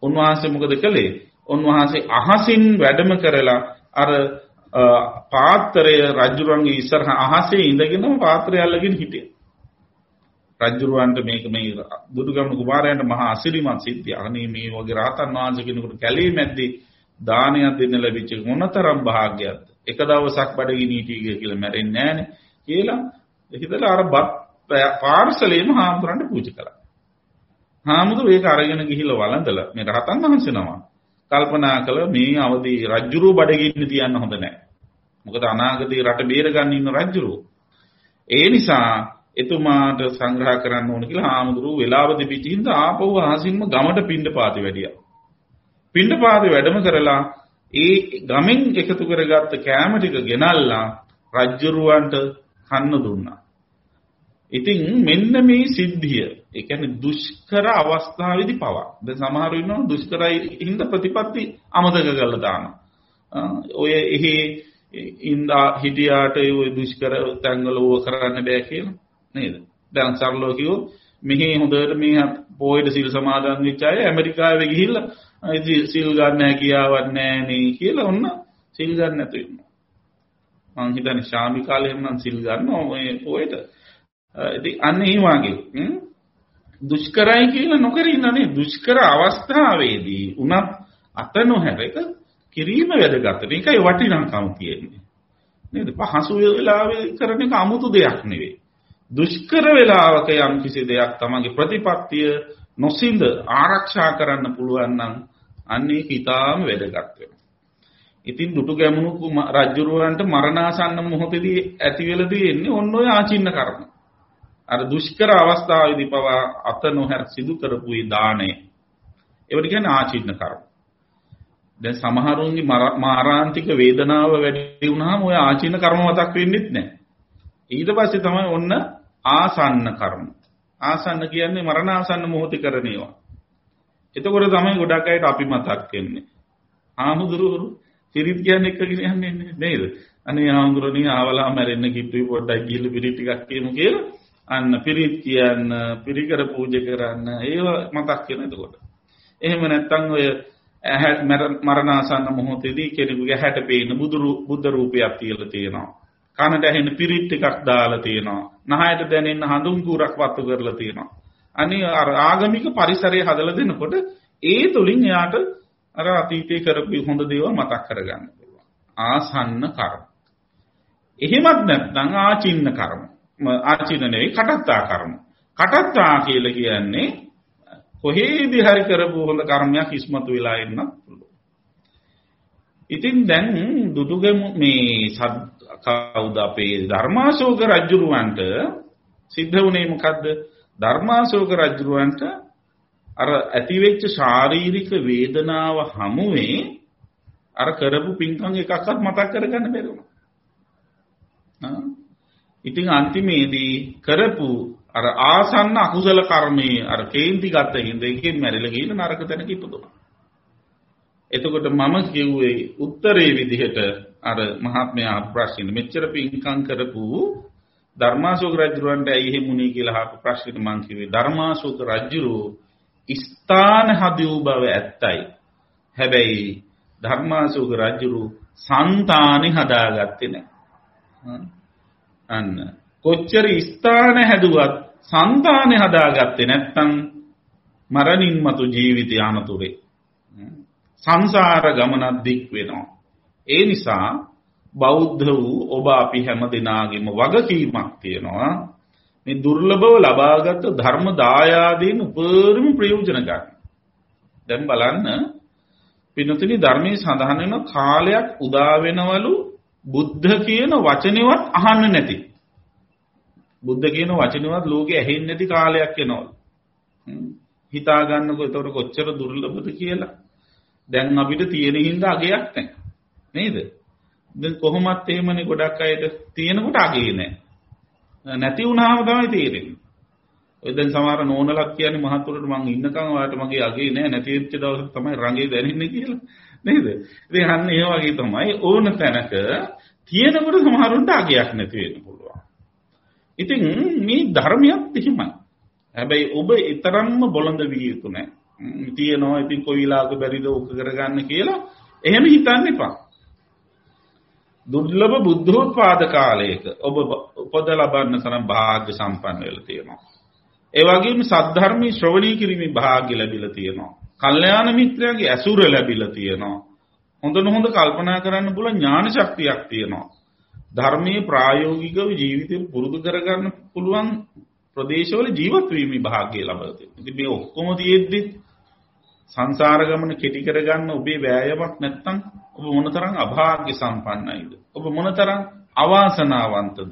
උන්වහන්සේ මොකද කළේ? උන්වහන්සේ අහසින් වැඩම කරලා අර පාත්‍රය රජුරන්ගේ ඉස්සරහ අහසේ ඉඳගෙන පාත්‍රය අල්ලගෙන හිටියා. රජුරවන්ට මේක මේ බුදුගම කුමාරයන්ට මහා අසිරිමත් සිද්ධිය. අනේ මේ වගේ රහතන් වහන්සේ කෙනෙකුට කැලේ මැද්දේ දානයක් දෙන්න ලැබිච්ච මොනතරම් වාග්යක්ද. එක දවසක් බඩගිනි හිටියේ කියලා මැරෙන්නේ නැහනේ කියලා හිතලා අර බත් පාර්සලේම හාමුදුරන්ට පූජා කළා. හාමුදුරු ඒක අරගෙන ගිහිල්ලා වළඳලා මේ රහතන් වහන්සේ නම කල්පනා කළ මේ අවදී රජ්ජුරුව බඩගින්න තියන්න හොඳ නැහැ. මොකද අනාගතේ රට බේරගන්න ඉන්න රජ්ජුරුව. ඒ නිසා එතුමාට සංග්‍රහ කරන්න ඕන කියලා හාමුදුරුව වෙලාව දෙපිටින්ද ආපහු අහසින්ම ගමට පින්ඩ පාති වැඩියා. පින්ඩ පාති වැඩම කරලා ඒ ගමෙන් එකතු කරගත්ත කෑම ටික ගෙනල්ලා රජ්ජුරුවන්ට කන්න දුන්නා. ඉතින් මෙන්න මේ සිද්ධිය ඒ කියන්නේ දුෂ්කර අවස්ථාවේදී පවා දැන් සමහරව ඉන්නවා දුෂ්කරයි හින්ද ප්‍රතිපත්ති අමතක කරලා දානවා. ඔය එහි ඉන්දා හිටියාට ඔය දුෂ්කර තැන්වල ඕව කරන්න බෑ කියලා නේද? දැන් සරලව කිව්වොත් මෙහි හොඳට මේ පොයිඩ සිල් සමාදන් වෙච්ච අය ඇමරිකාවේ ගිහිල්ලා ඉතින් සිල් ගන්න හැකියාවක් නැහැ නේ කියලා ඔන්න සිල් ගන්න නැතු වෙනවා. මං හිතන්නේ ශාමි කාලේ නම් සිල් ගන්නවා ඔය පොයිඩ ඉතින් අන්න ඒ වගේ දුෂ්කරයි කියලා නොකර ඉන්නනේ දුෂ්කර අවස්ථාවේදී උනත් අත නොහැර එක කිරීම වැදගත්. මේකයි වටිනාකම තියෙන්නේ. නේද? පහසු වෙලාවේ කරන එක 아무තු දෙයක් නෙවෙයි. දුෂ්කර වෙලාවක යම් කිසි දෙයක් තමගේ ප්‍රතිපත්තිය නොසින්ද ආරක්ෂා කරන්න පුළුවන් නම් අන්නේ හිතාම වැදගත් වෙනවා. ඉතින් දුටු ගැමුණු රජුරවන්ට මරණාසන්න මොහොතේදී ඇති වෙලා තියෙන්නේ ඔන්න ඔය ආචින්න කර්ම. අර දුෂ්කර අවස්ථාවේදී පවා අත නොහැර සිදු කරපු ඒ දාණය. ඒවට කියන්නේ ආචින්න කර්ම. දැන් සමහරුන්ගේ මාරාන්තික වේදනාව වැඩි වුණාම ඔය ආචින්න කර්ම මතක් වෙන්නෙත් නැහැ. ඊට පස්සේ තමයි ඔන්න ආසන්න කර්ම. ආසන්න කියන්නේ මරණාසන්න මොහොතේ කරන ඒවා. එතකොට තමයි ගොඩක් අයට අපි මතක් වෙන්නේ. ආමුදුරුවරු පිරිත් කියන්නේ එක්කගෙන යන්නේ නේද? අනේ ආමුදුරණී ආවලා මැරෙන්න කිව්වි පොඩ්ඩක් ගිහිල්ලා පිරිත් ටිකක් කියමු කියලා අන්න පිරිත් කියන්න, පිරිකර පූජා කරන්න ඒව මතක් වෙන එතකොට. එහෙම නැත්නම් ඔය මරණාසන්න මොහොතේදී කෙනෙකුගේ හැට පේන බුදු බුද්ධ රූපයක් තියලා තියෙනවා. කනට ඇහෙන පිරිත් ටිකක් දාලා තියෙනවා. නහයට දැනෙන හඳුන් කූරක් වත්තු කරලා තියෙනවා. අනේ අර ආගමික පරිසරය හදලා දෙනකොට ඒ තුලින් එයාට අර අතීතයේ කරපු හොඳ දේවල් මතක් කරගන්න පුළුවන්. ආසන්න කර්ම. එහෙමත් නැත්නම් ආචින්න කර්ම. ආචින්න නෙවෙයි කටත්තා කර්ම. කටත්තා කියලා කියන්නේ කොහේදී හරි කරපු හොඳ කර්මයක් ඉස්මතු වෙලා ඉන්න පුළුවන්. ඉතින් දැන් දුටුගමු මේ කවුද අපේ ධර්මාශෝක රජුරවන්ට සිද්ධ වුණේ මොකද්ද? ධර්මාශෝක රජුරවන්ට අර ඇතිවෙච්ච ශාරීරික වේදනාව හමුවේ අර කරපු පින්කම් එකක්වත් මතක් කරගන්න බැරි වුණා. ඉතින් අන්තිමේදී කරපු අර ආසන්න අකුසල කර්මයේ අර කේන්ති ගත හින්ද එකෙන් මැරිලා ගිහින් නරක තැනක ඉපදුණා. එතකොට මම කිව්වේ උත්තරේ විදිහට අර මහත්මයා ප්‍රශ්න මෙච්චර පින්කම් කරපු ධර්මාශෝක රජුරන්ට ඇයි හිමුනේ කියලා අහපු ප්‍රශ්නෙට මං කිව්වේ ධර්මාශෝක රජුරෝ ස්ථාන හදූ බව ඇත්තයි. හැබැයි ධර්මාශෝක රජුරු సంతානෙ හදාගත්තේ නැහැ. අන්න කොච්චර ස්ථාන හැදුවත් సంతානෙ හදාගත්තේ නැත්නම් මරණින් මතු ජීවිතය අනතුරේ සංසාර ගමනක් දික් වෙනවා. ඒ නිසා බෞද්ධ වූ ඔබ අපි හැම දෙනාගේම වගකීමක් තියෙනවා මේ දුර්ලභව ලබාගත් ධර්ම දායාදීන් උපරිම ප්‍රයෝජන ගන්න. දැන් බලන්න පින්නතුනි ධර්මයේ සඳහන් වෙන කාලයක් උදා වෙනවලු බුද්ධ කියන වචනේවත් අහන්න නැති. බුද්ධ කියන වචනේවත් ලෝකේ ඇහෙන්නේ නැති කාලයක් එනවලු. හිතා ගන්නකො ඒතකොට කොච්චර දුර්ලභද කියලා. දැන් අපිට තියෙන හින්දා අගයක් නැහැ. නේද? දැන් කොහොමත් එහෙමනේ ගොඩක් අයට තියෙනකොට අගේ නැහැ. නැති වුණාම තමයි තේරෙන්නේ. ඔය දැන් සමහර නෝනලක් කියන්නේ මහතුරට මං ඉන්නකම් ඔයාලට මගේ අගේ නෑ නැති වෙච්ච දවසට තමයි රංගේ දැනෙන්නේ කියලා. නේද? ඉතින් අන්න ඒ වගේ තමයි ඕන තැනක තියෙනකොට සමහරුන්ට අගයක් නැති වෙන්න පුළුවන්. ඉතින් මේ ධර්මයක් එහෙමයි. හැබැයි ඔබ ඊතරම්ම බොළඳ විය යුතු නෑ. තියනවා ඉතින් කොයි විලාක බැරිද උක කරගන්න කියලා එහෙම හිතන්න එපා. දුර්ලභ බුද්ධෝත්පාද කාලයක ඔබ උපද ලබන්න තරම් වාග්ය සම්පන්න වෙලා තියෙනවා. ඒ වගේම සද්ධර්මී ශ්‍රවණී කිරීමේ වාග්ය ලැබිලා තියෙනවා. කල්යාණ මිත්‍රයාගේ ඇසුර ලැබිලා තියෙනවා. හොඳ නොහොඳ කල්පනා කරන්න පුළුවන් ඥාන ශක්තියක් තියෙනවා. ධර්මයේ ප්‍රායෝගිකව ජීවිතේ පුරුදු කරගන්න පුළුවන් ප්‍රදේශවල ජීවත් වීමේ වාග්ය ලබලා තියෙනවා. ඉතින් මේ ඔක්කොම තියෙද්දි සංසාර ගමන කෙටි කරගන්න ඔබේ වෑයමක් නැත්නම් ඔබ මොනතරම් අභාග්‍ය සම්පන්නයිද? ඔබ මොනතරම් අවාසනාවන්තද?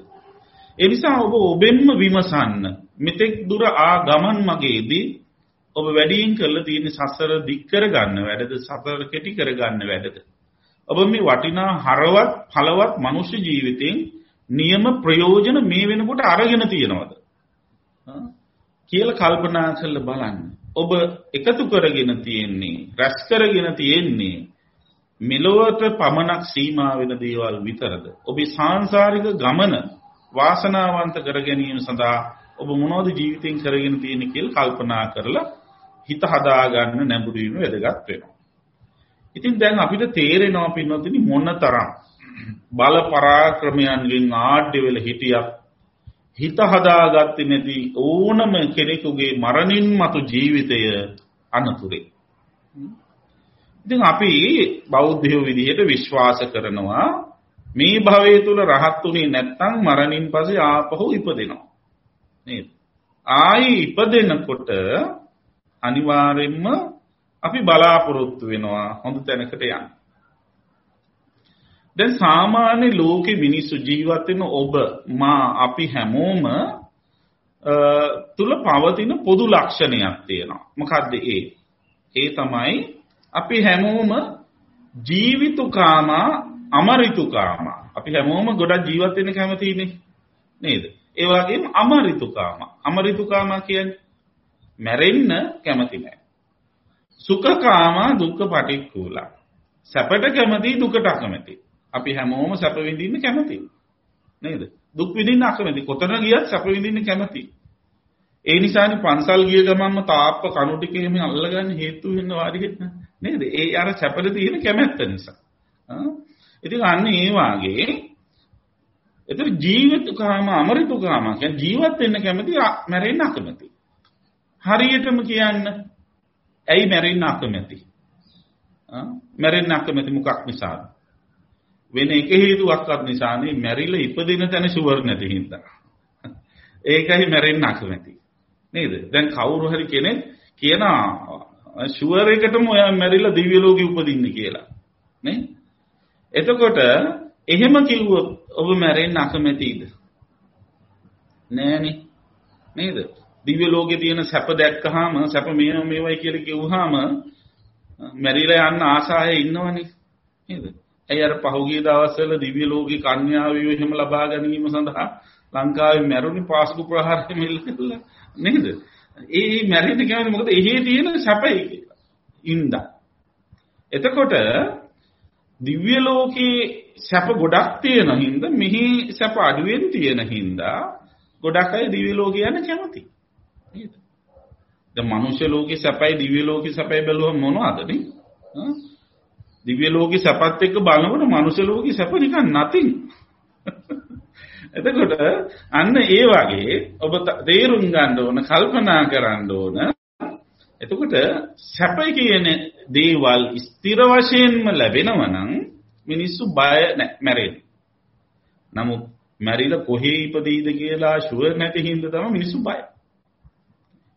ඒ නිසා ඔබ ඔබෙන්ම විමසන්න. මෙතෙක් දුර ආ ගමන් මගේදී ඔබ වැඩියෙන් කරලා තියෙන සසර දික් කරගන්න වැඩද සසර කෙටි කරගන්න වැඩද? ඔබ මේ වටිනා හරවත් ඵලවත් මනුෂ්‍ය ජීවිතෙන් නියම ප්‍රයෝජන මේ වෙනකොට අරගෙන තියෙනවද? කියලා කල්පනා කරලා බලන්න. ඔබ එකතු කරගෙන තියෙන්නේ රැස් කරගෙන තියෙන්නේ මෙලොවට පමණක් සීමා වෙන දේවල් විතරද? ඔබේ සාංශාරික ගමන වාසනාවන්ත කර ගැනීම සඳහා ඔබ මොනවද ජීවිතෙන් කරගෙන තියෙන්නේ කියලා කල්පනා කරලා හිත හදාගන්න නැඹුරු වීම වැදගත් වෙනවා. ඉතින් දැන් අපිට තේරෙනවා පින්වත්නි මොනතරම් බල පරාක්‍රමයන්ගෙන් ආඩ්‍ය වෙල හිටියක් හිත හදාගත්තේ නැති ඕනම කෙනෙකුගේ මරණින් මතු ජීවිතය අනතුරේ. ඉතින් අපි බෞද්ධයෝ විදිහට විශ්වාස කරනවා මේ භවයේ තුල රහත් උනේ නැත්නම් මරණින් පස්සේ ආපහු ඉපදෙනවා. නේද? ආයි ඉපදෙනකොට අනිවාර්යෙන්ම අපි බලාපොරොත්තු වෙනවා හොඳ තැනකට යන්න. දැන් සාමාන්‍ය ලෝකේ මිනිස්සු ජීවත් වෙන ඔබ මා අපි හැමෝම තුල පවතින පොදු ලක්ෂණයක් තියෙනවා. මොකද්ද ඒ? ඒ තමයි අපි හැමෝම ජීවිතුකාමා අමරිතුකාමා. අපි හැමෝම ගොඩක් ජීවත් වෙන්න කැමතිනේ. නේද? ඒ වගේම අමරිතුකාමා. අමරිතුකාමා කියන්නේ මැරෙන්න කැමති නැහැ. සුඛකාමා දුක්ඛ පටික්කුලා. සැපට කැමති දුකට අකමැති. අපි හැමෝම සැප විඳින්න කැමති. නේද? දුක් විඳින්න අකමැති. කොතන ගියත් සැප විඳින්න කැමති. ඒ නිසානේ පන්සල් ගිය ගමන්ම තාප්ප කණු ටික එහෙම අල්ලගන්න හේතු වෙන වාඩිගෙත් නේද? ඒ අර සැපට තියෙන කැමැත්ත නිසා. ඉතින් අන්න ඒ වාගේ එතන ජීවිතකාම අමරිතුකාම කියන්නේ ජීවත් වෙන්න කැමති මැරෙන්න අකමැති. හරියටම කියන්න ඇයි මැරෙන්න අකමැති? මැරෙන්න අකමැති මොකක් නිසාද? වෙන එක හේතුවක්වත් නිසා නේ මැරිලා ඉපදින තැන ෂුවර් නැති හින්දා. ඒකයි මැරෙන්න අකමැති. නේද? දැන් කවුරු හරි කෙනෙක් කියනවා ෂුවර් එකටම ඔයා මැරිලා දිව්‍ය ලෝකෙ උපදින්න කියලා. නේ? එතකොට එහෙම කිව්වොත් ඔබ මැරෙන්න අකමැතිද? නෑනේ. නේද? දිව්‍ය ලෝකේ තියෙන සැප දැක්කහම සැප මේව මේවයි කියලා කිව්වහම මැරිලා යන්න ආසාවේ ඉන්නවනේ. නේද? ඇයි අර පහුගිය දවස්වල දිව්‍ය ලෝකේ කන්‍යාව එහෙම ලබා ගැනීම සඳහා ලංකාවේ මැරුණි පාස්කු ප්‍රහාරය මෙල්ලලා නේද? ඒ මැරෙන්න කියන්නේ මොකද? එහෙ තියෙන සැපයි කියලා. ඉන්දා. එතකොට දිව්‍ය ලෝකේ සැප ගොඩක් තියෙන හින්දා මෙහි සැප අඩුවෙන් තියෙන හින්දා ගොඩක් අය දිව්‍ය ලෝකේ යන්න කැමති. නේද? දැන් මනුෂ්‍ය ලෝකේ සැපයි දිව්‍ය ලෝකේ සැපයි බැලුවම මොනවද නේ? දිව්‍ය ලෝකේ සැපත් එක්ක බලනකොට මනුෂ්‍ය ලෝකේ සැප නිකන් නැතිනම්. එතකොට අන්න ඒ වගේ ඔබ තේරුම් ගන්න ඕන කල්පනා කරන්න ඕන එතකොට සැප කියන දේවල් ස්ථිර වශයෙන්ම ලැබෙනවා නම් මිනිස්සු බය නැහැ මැරෙන්නේ නමුත් මැරිලා කොහේ ඉපදෙයිද කියලා ෂුවර් නැති හින්දා තමයි මිනිස්සු බය.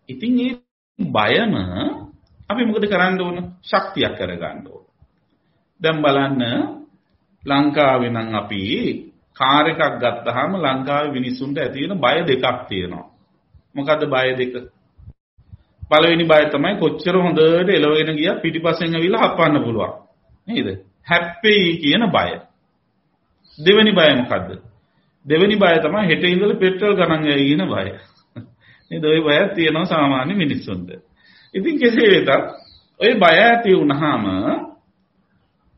ඉතින් මේ බයම අපි මොකද කරන්න ඕන? ශක්තියක් කරගන්න ඕන. දැන් බලන්න ලංකාවේ නම් අපි කාර් එකක් ගත්තාම ලංකාවේ මිනිස්සුන්ට ඇති වෙන බය දෙකක් තියෙනවා. මොකද්ද බය දෙක? පළවෙනි බය තමයි කොච්චර හොඳට එලවගෙන ගියා පිටිපස්සෙන් ඇවිල්ලා හප්පන්න පුළුවන්. නේද? හැප්පෙයි කියන බය. දෙවෙනි බය මොකද්ද? දෙවෙනි බය තමයි හෙට ඉඳලා පෙට්‍රල් ගණන් යයි කියන බය. නේද? ওই බය තියෙනවා සාමාන්‍ය මිනිස්සුන්ට. ඉතින් කෙසේ වෙතත් ওই බය ඇති වුනහම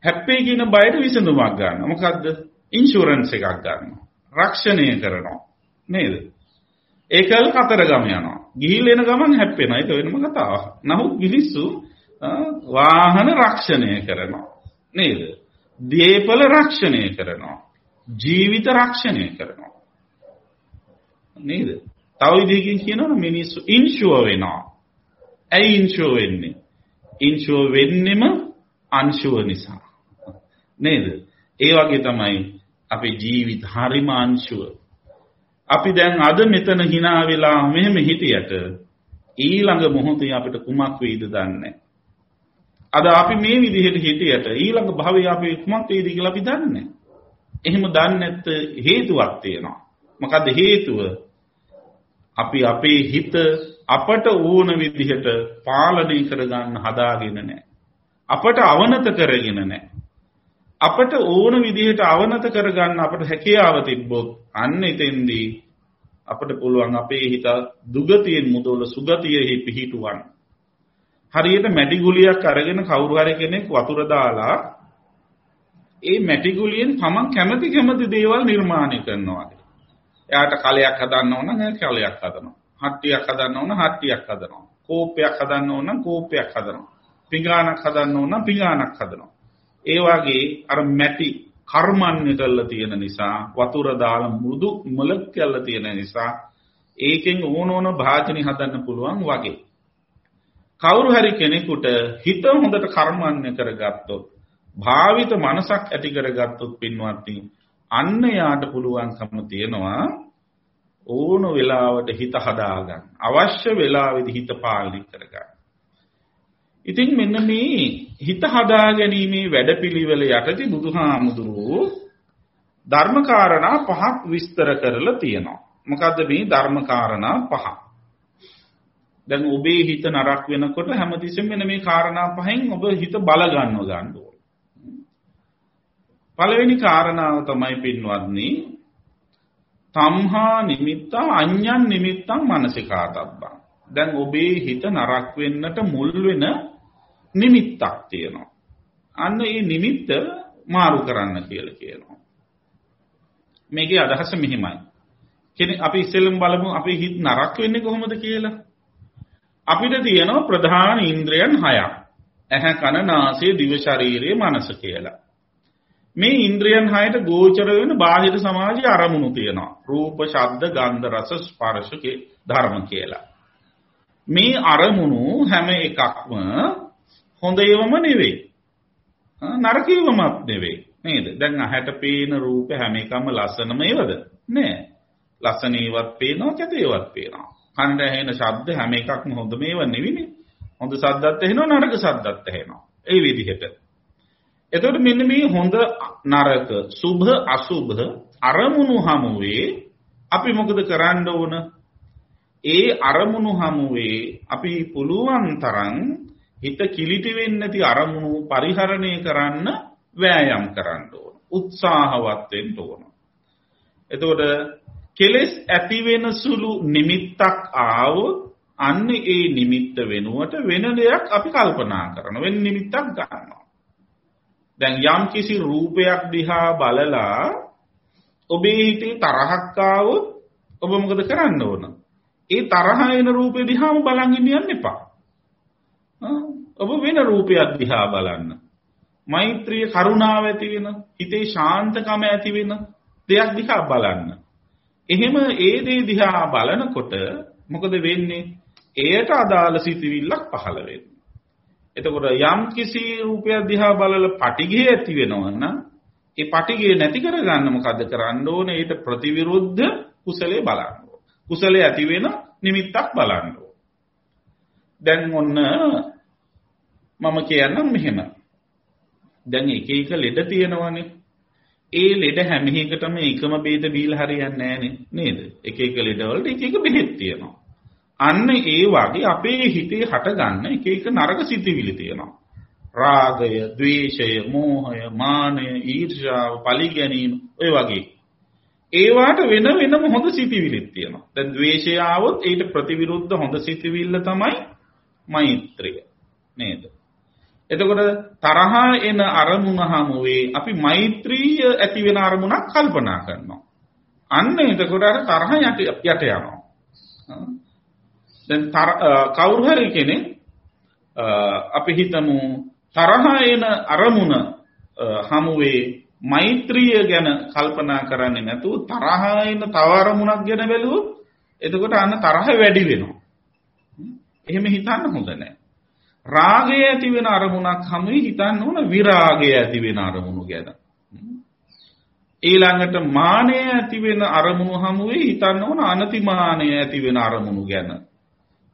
හැප්පෙයි කියන බයට විසඳුමක් ගන්න. මොකද්ද? ඉන්ෂුරන්ස් එකක් ගන්නවා. රක්ෂණය කරනවා. නේද? ඒකල් කතරගම යනවා. ගිහිල්ලා එන ගමන් හැප්පෙනවා. ඒක වෙනම කතාවක්. නමුත් මිනිස්සු වාහන රක්ෂණය කරනවා. නේද? දීපල රක්ෂණය කරනවා. ජීවිත රක්ෂණය කරනවා. නේද? තව විදිහකින් කියනවනම් මිනිස්සු ඉන්ෂුව වෙනවා. ඇයි ඉන්ෂුව වෙන්නේ? ඉන්ෂුව වෙන්නෙම අන්ෂුව නිසා. නේද? ඒ වගේ තමයි අපේ ජීවිත හරිම අංශුව. අපි දැන් අද මෙතන hina වෙලා මෙහෙම හිටියට ඊළඟ මොහොතේ අපිට කුමක් වෙයිද දන්නේ අද අපි මේ විදිහට හිටියට ඊළඟ භවයේ අපි කුමක් වෙයිද කියලා අපි දන්නේ එහෙම දන්නේ නැත්ත හේතුවක් තියෙනවා. මොකද්ද හේතුව? අපි අපේ හිත අපට ඕන විදිහට පාලනය කරගන්න හදාගෙන නැහැ. අපට අවනත කරගෙන නැහැ. අපට ඕන විදිහට අවනත කරගන්න අපට හැකියාව තිබ්බොත් අන්න එතෙන්දී අපට පුළුවන් අපේ හිත දුගතියෙන් මුදවල සුගතියෙහි පිහිටුවන්න. හරියට මැටි ගුලියක් අරගෙන කවුරු හරි කෙනෙක් වතුර දාලා ඒ මැටි ගුලියෙන් තමන් කැමති කැමති දේවල් නිර්මාණය කරනවා. එයාට කලයක් හදන්න ඕන නම් කලයක් හදනවා. හට්ටියක් හදන්න ඕන හට්ටියක් හදනවා. කෝපයක් හදන්න ඕන නම් කෝපයක් හදනවා. පිඟානක් හදන්න ඕන නම් පිඟානක් හදනවා. ඒ වගේ අර මැටි කර්මන්නේ කරලා තියෙන නිසා වතුර දාලා මෘදු මොලක් කරලා තියෙන නිසා ඒකෙන් ඕන ඕන භාජනي හදන්න පුළුවන් වගේ. කවුරු හරි කෙනෙකුට හිත හොඳට කර්මන්නේ කරගත්තොත් භාවිත මනසක් ඇති කරගත්තොත් පින්වත්නි අන්න යාට පුළුවන්කම තියෙනවා ඕන වෙලාවට හිත හදාගන්න. අවශ්‍ය වෙලාවෙදි හිත පාලනය කරගන්න. ඉතින් මෙන්න මේ හිත හදා ගැනීමේ වැඩපිළිවෙල යටතේ බුදුහාමුදුරුවෝ ධර්මකාරණා පහක් විස්තර කරලා තියෙනවා. මොකද්ද මේ ධර්මකාරණා පහ? දැන් ඔබේ හිත නරක වෙනකොට හැමතිස්සෙම මෙන්න මේ කාරණා පහෙන් ඔබ හිත බල ගන්නව ගන්න ඕන. පළවෙනි කාරණාව තමයි පින්වත්නි තම්හා නිමිත්තා අඤ්ඤන් නිමිත්තං මනසිකාතබ්බං. දැන් ඔබේ හිත නරක වෙන්නට මුල් වෙන නිමිත්තක් තියෙනවා. අන්න ඒ නිමිත්ත මාරු කරන්න කියලා කියනවා. මේකේ අදහස මෙහිමයි. කෙනෙක් අපි ඉස්සෙල්ලම බලමු අපේ හිත නරක වෙන්නේ කොහොමද කියලා. අපිට තියෙනවා ප්‍රධාන ඉන්ද්‍රයන් හයක්. ඇහැ කන නාසය දිව ශරීරය මනස කියලා. මේ ඉන්ද්‍රයන් හයට ගෝචර වෙන බාහිර සමාජයේ අරමුණු තියෙනවා. රූප, ශබ්ද, ගන්ධ, රස, ස්පර්ශ ධර්ම කියලා. මේ අරමුණු හැම එකක්ම හොඳ ඒවම නෙවෙයි. නරක ඒවමත් නෙවෙයි. නේද? දැන් ඇහැට පේන රූප හැම එකම ලස්සනම ඒවද? නෑ. ලස්සන ඒවත් පේනවා, කැත ඒවත් පේනවා. කනට ඇහෙන ශබ්ද හැම එකක්ම හොඳ මේවා නෙවෙයිනේ. හොඳ ශබ්දත් ඇහෙනවා, නරක ශබ්දත් ඇහෙනවා. ඒ විදිහට. එතකොට මෙන්න මේ හොඳ නරක, සුභ අසුභ අරමුණු හමුවේ අපි මොකද කරන්න ඕන? ඒ අරමුණු හමුවේ අපි පුළුවන් තරම් හිත කිලිටි වෙන්නේ නැති අරමුණු පරිහරණය කරන්න වෑයම් කරන්න ඕන. උත්සාහවත් වෙන්න ඕන. එතකොට කෙලෙස් ඇති වෙන සුළු නිමිත්තක් ආවොත් අන්න ඒ නිමිත්ත වෙනුවට වෙන දෙයක් අපි කල්පනා කරන වෙන නිමිත්තක් ගන්නවා. දැන් යම් කිසි රූපයක් දිහා බලලා ඔබේ හිතේ තරහක් ආවොත් ඔබ මොකද කරන්න ඕන? ඒ තරහ එන රූපේ දිහාම බලන් ඉන්න යන්න එපා. ඔබ වෙන රූපයක් දිහා බලන්න. මෛත්‍රිය කරුණාව ඇති වෙන, හිතේ ශාන්තකම ඇති වෙන දෙයක් දිහා බලන්න. එහෙම ඒ දේ දිහා බලනකොට මොකද වෙන්නේ? එයට අදාළ සිතිවිල්ලක් පහළ වෙනවා. එතකොට යම් කිසි රූපයක් දිහා බලලා පටිඝය ඇති වෙනවා නම් ඒ පටිගය නැති කරගන්න මොකද්ද කරන්න ඕනේ? ඊට ප්‍රතිවිරුද්ධ කුසලයේ බලන්න ඕනේ. කුසලයේ ඇති වෙන නිමිත්තක් බලන්න ඕනේ. දැන් ඔන්න මම කියන්නම් මෙහෙම. දැන් එක එක ලෙඩ තියෙනවනේ. ඒ ලෙඩ හැම එකටම එකම බේද බීලා හරියන්නේ නැහනේ නේද? එක එක ලෙඩවලට එක එක බෙහෙත් තියෙනවා. අන්න ඒ වගේ අපේ හිතේ හටගන්න එක එක නරක සිතිවිලි තියෙනවා. රාගය, ద్వේෂය, මෝහය, මානය, ඊර්ෂ්‍යාව, පලිගැනීම ඔය වගේ. ඒවාට වෙන වෙනම හොඳ සිතිවිලිත් තියෙනවා. දැන් ද්වේෂය ආවොත් ඊට ප්‍රතිවිරුද්ධ හොඳ සිතිවිල්ල තමයි මෛත්‍රිය. නේද? එතකොට තරහා එන අරමුණ හමුවේ අපි මෛත්‍රිය ඇති වෙන අරමුණක් කල්පනා කරනවා. අන්න එතකොට අර තරහ යට යට යනවා. දැන් කවුරු හරි කෙනෙක් අපි හිතමු තරහා එන අරමුණ හමුවේ මෛත්‍රිය ගැන කල්පනා කරන්නේ නැතුව තරහා එන තව අරමුණක් ගැන බැලුවොත් එතකොට අන්න තරහ වැඩි වෙනවා. එහෙම හිතන්න හොඳ නැහැ. රාගය ඇති වෙන අරමුණක් හැමයි හිතන්න ඕන විරාගය ඇති වෙන අරමුණු ගැන. ඊළඟට මානය ඇති වෙන අරමුණු හැමුවේ හිතන්න ඕන අනතිමානය ඇති වෙන අරමුණු ගැන.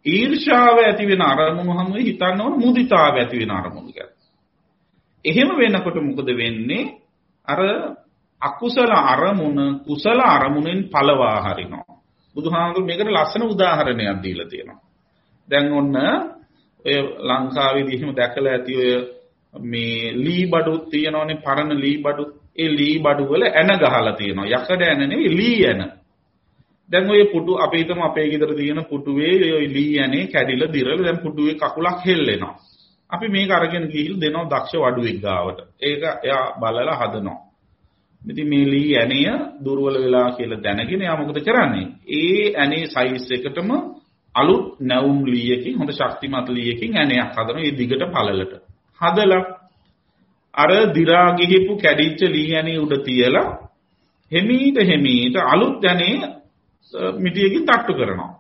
ඊර්ෂාව ඇති වෙන අරමුණු හැමුවේ හිතන්න ඕන මුදිතාව ඇති වෙන අරමුණු ගැන. එහෙම වෙනකොට මොකද වෙන්නේ? අර අකුසල අරමුණ කුසල අරමුණෙන් පළවා හරිනවා. බුදුහාමුදුරු මේකට ලස්සන උදාහරණයක් දීලා තියෙනවා. දැන් ඔන්න ඔය ලංකාවේදී එහෙම දැකලා ඇති ඔය මේ ලී බඩු තියෙනවනේ පරණ ලී බඩු ඒ ලී බඩු වල ඇන ගහලා තියෙනවා. යකඩ ඇන නෙවෙයි ලී ඇන. දැන් ඔය පුටු අපේ හිතමු අපේ ගෙදර තියෙන පුටුවේ ඔය ලී ඇනේ කැඩිලා දිරලා දැන් පුටුවේ කකුලක් හෙල්ලෙනවා. අපි මේක අරගෙන ගිහින් දෙනවා දක්ෂ වඩුවෙක් ගාවට. ඒක එයා බලලා හදනවා. ඉතින් මේ ලී ඇණය දුර්වල වෙලා කියලා දැනගෙන එයා මොකද කරන්නේ? ඒ ඇනේ සයිස් එකටම අලුත් නැවුම් ලීයකින් හොඳ ශක්තිමත් ලීයකින් ඇණයක් හදනවා ඒ දිගට පළලට. හදලා අර දි รา ගිහිපු කැඩිච්ච ලී ඇණේ උඩ තියලා හිමීට හිමීට අලුත් ඇණේ මිටියකින් තට්ටු කරනවා.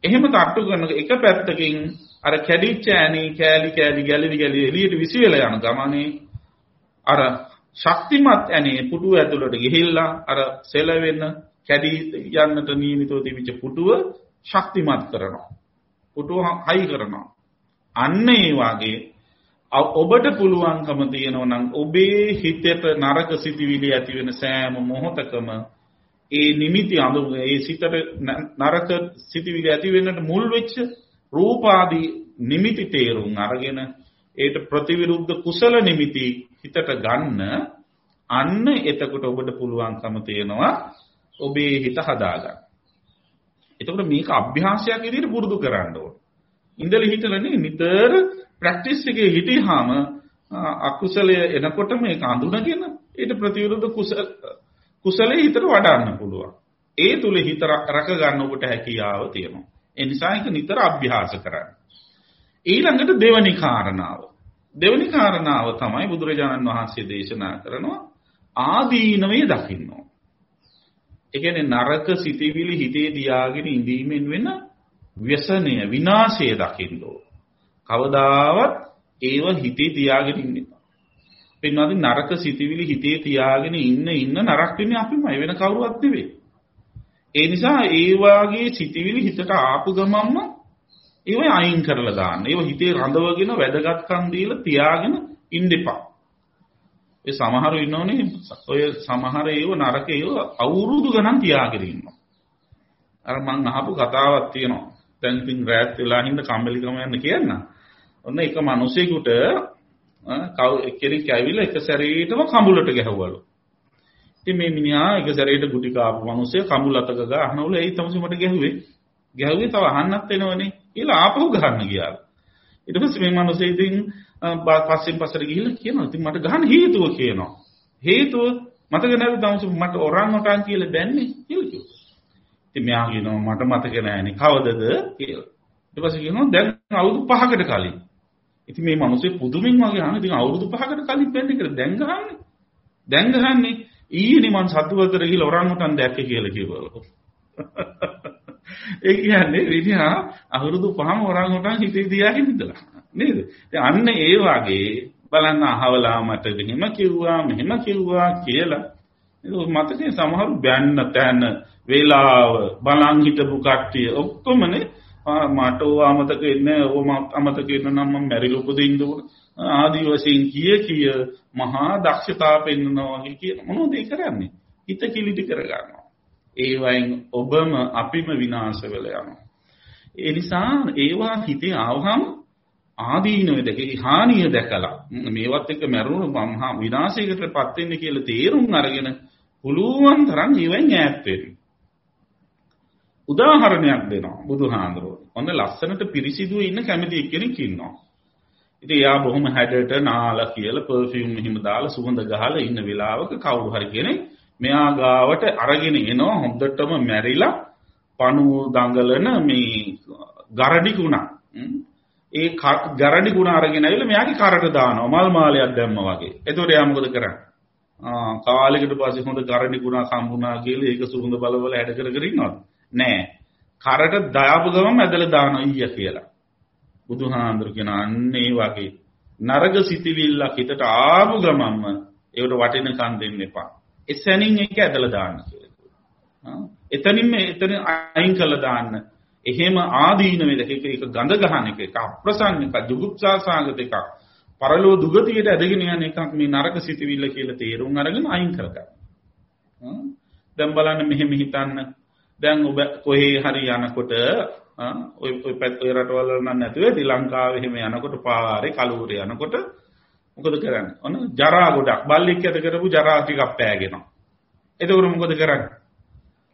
එහෙම තට්ටු කරන එක පැත්තකින් අර කැඩිච්ච ඇණේ කෑලි කෑලි ගැලවි ගැලවි එළියට විසි වෙලා යන ගමනේ අර ශක්තිමත් ඇණේ පුටුව ඇතුළට ගිහිල්ලා අර සෙලවෙන කැඩි යන්නට නියමිතව තිබිච්ච පුටුව ශක්තිමත් කරනවා. පුටුව හයි කරනවා. අන්න ඒ වගේ ඔබට පුළුවන්කම තියෙනවා නම් ඔබේ හිතේට නරක සිතිවිලි ඇති වෙන සෑම මොහොතකම ඒ නිමිති අඳු ඒ සිතට නරක සිතිවිලි ඇති වෙන්නට මුල් වෙච්ච රූපාදී නිමිති තේරුම් අරගෙන ඒට ප්‍රතිවිරුද්ධ කුසල නිමිති හිතට ගන්න අන්න එතකොට ඔබට පුළුවන්කම තියෙනවා ඔබේ හිත හදාගන්න. එතකොට මේක අභ්‍යාසයක් විදිහට පුරුදු කරන්න ඕන. ඉඳලා හිටලා නේ නිතර ප්‍රැක්ටිස් එකේ හිටියාම අකුසලය එනකොට මේක අඳුනගෙන ඊට ප්‍රතිවිරුද්ධ කුසල කුසලයේ හිතට වඩන්න පුළුවන්. ඒ තුල හිත රක ගන්න ඔබට හැකියාව තියෙනවා. ඒ නිසා ඒක නිතර අභ්‍යාස කරන්න. ඊළඟට දෙවනි කාරණාව. දෙවනි කාරණාව තමයි බුදුරජාණන් වහන්සේ දේශනා කරනවා ආදීනවේ දකින්න ඕන. ඒ කියන්නේ නරක සිතිවිලි හිතේ තියාගෙන ඉඳීමෙන් වෙන ව්‍යසනය විනාශය දකින්න ඕන. කවදාවත් ඒව හිතේ තියාගෙන ඉන්න එපා. පින්වත්නි නරක සිතිවිලි හිතේ තියාගෙන ඉන්න ඉන්න නරක වෙන්නේ අපිමයි වෙන කවුරුවත් නෙවෙයි. ඒ නිසා ඒ වාගේ සිතිවිලි හිතට ආපු ගමන්ම ඒව අයින් කරලා දාන්න. ඒව හිතේ රඳවගෙන වැදගත්කම් දීලා තියාගෙන ඉන්න එපා. ඒ සමහරු ඉන්නෝනේ ඔය සමහර ඒව නරක ඒව අවුරුදු ගණන් තියාගෙන ඉන්නවා. අර මං අහපු කතාවක් තියෙනවා. දැන් ඉතින් රැත් වෙලා හින්දා කම්මැලිකම යන්න කියන්න. ඔන්න එක මිනිසෙකුට කව් එක්කෙනෙක් ඇවිල්ලා එක සැරේටම කඹුලට ගැහුවලු. ඉතින් මේ මිනිහා එක සැරේට ගුටි කාපු මිනිස්සය කඹුල අතක ගා අහනවලු එයි තමසි මට ගැහුවේ. ගැහුවේ තව අහන්නත් එනවනේ. කියලා ආපහු ගහන්න ගියා. ඊට පස්සේ මේ මිනිස්සෙ ඉතින් පස්සෙන් පස්සට ගිහිල්ලා කියනවා. ඉතින් මට ගහන්න හේතුව කියනවා. හේතුව මතක නැද්ද තමුසු මට ඔරන් ඔටන් කියලා දැන්නේ කියලා කිව්වා. ඉතින් මෙයා කියනවා මට මතක නැහැනේ කවදද කියලා. ඊට පස්සේ කියනවා දැන් අවුරුදු 5කට කලින්. ඉතින් මේ මිනිස්සේ පුදුමින් වගේ අහන ඉතින් අවුරුදු 5කට කලින් වෙන්නේ කියලා දැන් ගහන්නේ. දැන් ගහන්නේ ඊයේ මං සතුවතර ගිහලා ඔරන් ඔටන් දැක්කේ කියලා කිව්වලු. ඒ කියන්නේ විදිහා අවුරුදු 5ම ඔරන් ඔටන් හිතේ තියාගෙන ඉඳලා. නේද? අන්න ඒ වගේ බලන්න අහවලා මට මෙහෙම කිව්වා මෙහෙම කිව්වා කියලා. ඒක මතකේ සමහරු බැන්න තැන වේලාව බලන් හිටපු කට්ටිය ඔක්කොමනේ මට ඕව අමතක ඉන්නේ ඕව අමතක ඉන්න නම් මම මැරිලා උපදින්න ඕන. ආදි වශයෙන් කිය කිය මහා දක්ෂතා පෙන්වනවා වගේ කියන මොනවද ඒ කරන්නේ? හිත කිලිටි කර ගන්නවා ඒ වයින් ඔබම අපිම විනාශ වෙලා යනවා. ඒ නිසා ඒවා හිතේ ආවහම ආදීනව දැකේ හානිය දැකලා මේවත් එක්ක මැරුණු මහා විනාශයකටපත් වෙන්නේ කියලා තේරුම් අරගෙන පුළුවන් තරම් ඒවෙන් ඈත් වෙන්න උදාහරණයක් දෙනවා බුදුහාඳුරෝ. ඔන්න ලස්සනට පිරිසිදුව ඉන්න කැමති එක්කෙනෙක් ඉන්නවා. ඉතින් එයා බොහොම හැඩට නාලා කියලා පර්ෆියුම් මෙහිම දාලා සුවඳ ගහලා ඉන්න වෙලාවක කවුරු හරි කෙනෙක් මෙයා ගාවට අරගෙන එනවා හොඳටම මැරිලා පණුව දඟලන මේ ගරඩි ගුණා. ඒ ගරඩි ගුණ අරගෙන ඇවිල්ලා මෙයාගේ කරට දානවා මල් මාලයක් දැම්මා වගේ. එතකොට එයා මොකද කරන්නේ? ආ කාලෙකට පස්සේ හොඳ ගරඩි ගුණා සම්බුණා කියලා ඒක සුවඳ බල බල හැඩ කර කර ඉන්නවද? නෑ. කරට දාපු ගමන් ඇදලා දානවා ඊය කියලා. බුදුහාඳුර කියන අන්න ඒ වගේ නරක සිතිවිල්ලක් හිතට ආපු ගමන්ම ඒකට වටිනකම් දෙන්න එපා. එසැනින් ඒක ඇදලා දාන්න කියලා. එතනින්ම එතන අයින් කළා දාන්න. එහෙම ආදීන වේදක එක එක ගඳ ගහන එක එක අප්‍රසන්න එක ජුගුප්සාසාගත එකක්. පරලෝ දුගතියට ඇදගෙන යන එකක් මේ නරක සිතිවිල්ල කියලා තේරුම් අරගෙන අයින් කරගන්න. දැන් බලන්න මෙහෙම හිතන්න දැන් ඔබ කොහේ හරි යනකොට ඔය ඔය පැත් ඔය රටවල නම් නැතුව ශ්‍රී ලංකාවේ එහෙම යනකොට පාරේ කලුවරේ යනකොට මොකද කරන්නේ? ඔන්න ජරා ගොඩක් බල්ලෙක් ඇද කරපු ජරා ටිකක් පෑගෙනවා. එතකොට මොකද කරන්නේ?